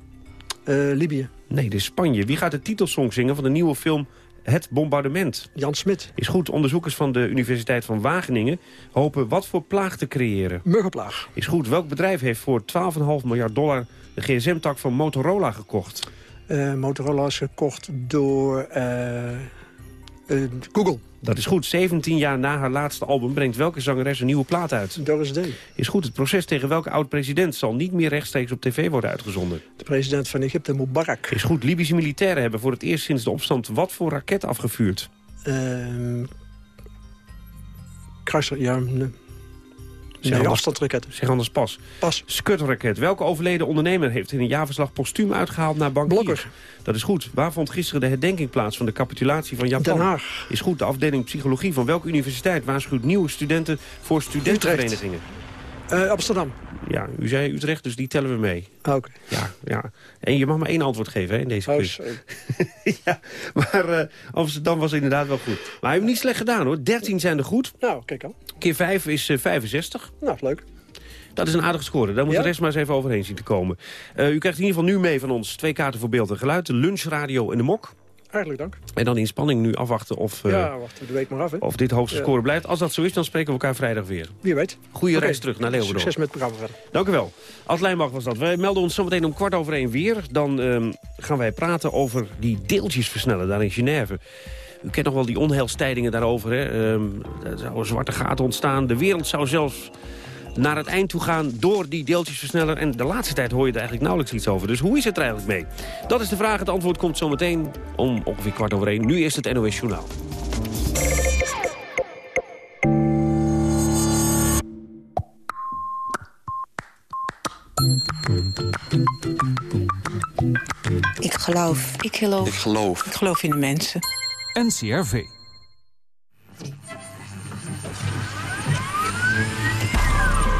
Uh, Libië. Nee, is Spanje. Wie gaat de titelsong zingen van de nieuwe film Het Bombardement? Jan Smit. Is goed. Onderzoekers van de Universiteit van Wageningen hopen wat voor plaag te creëren? Muggenplaag. Is goed. Welk bedrijf heeft voor 12,5 miljard dollar de gsm-tak van Motorola gekocht? Uh, Motorola is gekocht door uh, Google. Dat is goed. 17 jaar na haar laatste album brengt welke zangeres een nieuwe plaat uit? Doris Day. Is goed. Het proces tegen welke oud-president zal niet meer rechtstreeks op tv worden uitgezonden? De president van Egypte, Mubarak. Is goed. Libische militairen hebben voor het eerst sinds de opstand wat voor raket afgevuurd? Uh, kruiser, ja... Nee. Afstandsraketten. Zeg anders pas. Pas. Skutraket. Welke overleden ondernemer heeft in een jaarverslag postuum uitgehaald naar bankiers? Blokker. Dat is goed. Waar vond gisteren de herdenking plaats van de capitulatie van Japan? Den Haag. Is goed. De afdeling psychologie van welke universiteit waarschuwt nieuwe studenten voor studentenverenigingen? Uh, Amsterdam. Ja, u zei Utrecht, dus die tellen we mee. Oké. Okay. Ja, ja. En je mag maar één antwoord geven hè, in deze quiz. Oh, ja, maar uh, Amsterdam was inderdaad wel goed. Maar hij heeft niet slecht gedaan hoor. 13 zijn er goed. Nou, kijk al. Keer 5 is uh, 65. Nou, leuk. Dat is een aardige score. Daar moet Ja? de rest maar eens even overheen zien te komen. Uh, u krijgt in ieder geval nu mee van ons twee kaarten voor beeld en geluid. De lunchradio en de mok. Hartelijk dank. En dan in spanning nu afwachten of, uh, ja, wachten we de week maar af. Hè? of dit hoogste score blijft. Als dat zo is, dan spreken we elkaar vrijdag weer. Wie weet. Goeie Oké. reis terug naar Leeuwarden. Succes met het programma verder. Dank u wel. Ad Lijnbach was dat. Wij melden ons zometeen om kwart over één weer. Dan ehm, gaan wij praten over die deeltjesversneller daar in Genève. U kent nog wel die onheilstijdingen daarover. Hè? Ehm, er zouden zwarte gaten ontstaan. De wereld zou zelfs naar het eind toe gaan door die deeltjesversneller. En de laatste tijd hoor je er eigenlijk nauwelijks iets over. Dus hoe is het er eigenlijk mee? Dat is de vraag. Het antwoord komt zometeen om ongeveer kwart over één. Nu is het NOS Journaal. Ik geloof. Ik geloof. Ik geloof. Ik geloof in de mensen. NCRV.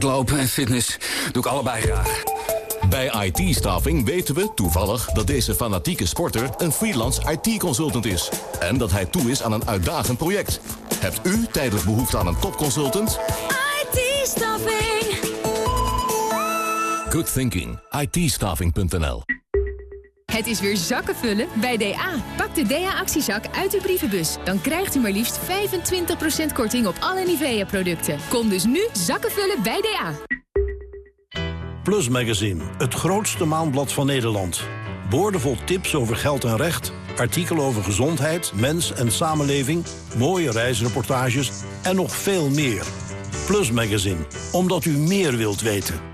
Hardlopen en fitness doe ik allebei graag. Bij IT-staffing weten we toevallig dat deze fanatieke sporter een freelance IT-consultant is. En dat hij toe is aan een uitdagend project. Hebt u tijdelijk behoefte aan een topconsultant? IT-staffing. Good thinking. itstaffing.nl Het is weer zakken vullen bij DA. Pak de DA-actiezak uit uw brievenbus. Dan krijgt u maar liefst 25% korting op alle Nivea-producten. Kom dus nu zakken vullen bij DA. Plus Magazine, het grootste maandblad van Nederland. Boordevol tips over geld en recht, artikelen over gezondheid, mens en samenleving... mooie reisreportages en nog veel meer. Plus Magazine, omdat u meer wilt weten.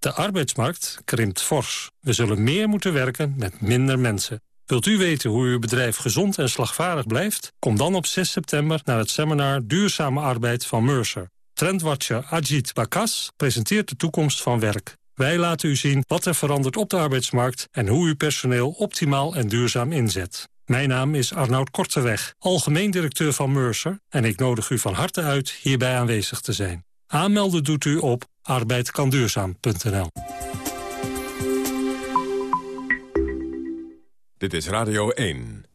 De arbeidsmarkt krimpt fors. We zullen meer moeten werken met minder mensen. Wilt u weten hoe uw bedrijf gezond en slagvaardig blijft? Kom dan op 6 september naar het seminar Duurzame Arbeid van Mercer. Trendwatcher Ajit Bakas presenteert de toekomst van werk. Wij laten u zien wat er verandert op de arbeidsmarkt... en hoe u personeel optimaal en duurzaam inzet. Mijn naam is Arnoud Korteweg, algemeen directeur van Mercer... en ik nodig u van harte uit hierbij aanwezig te zijn. Aanmelden doet u op arbeidkanduurzaam.nl. Dit is Radio 1.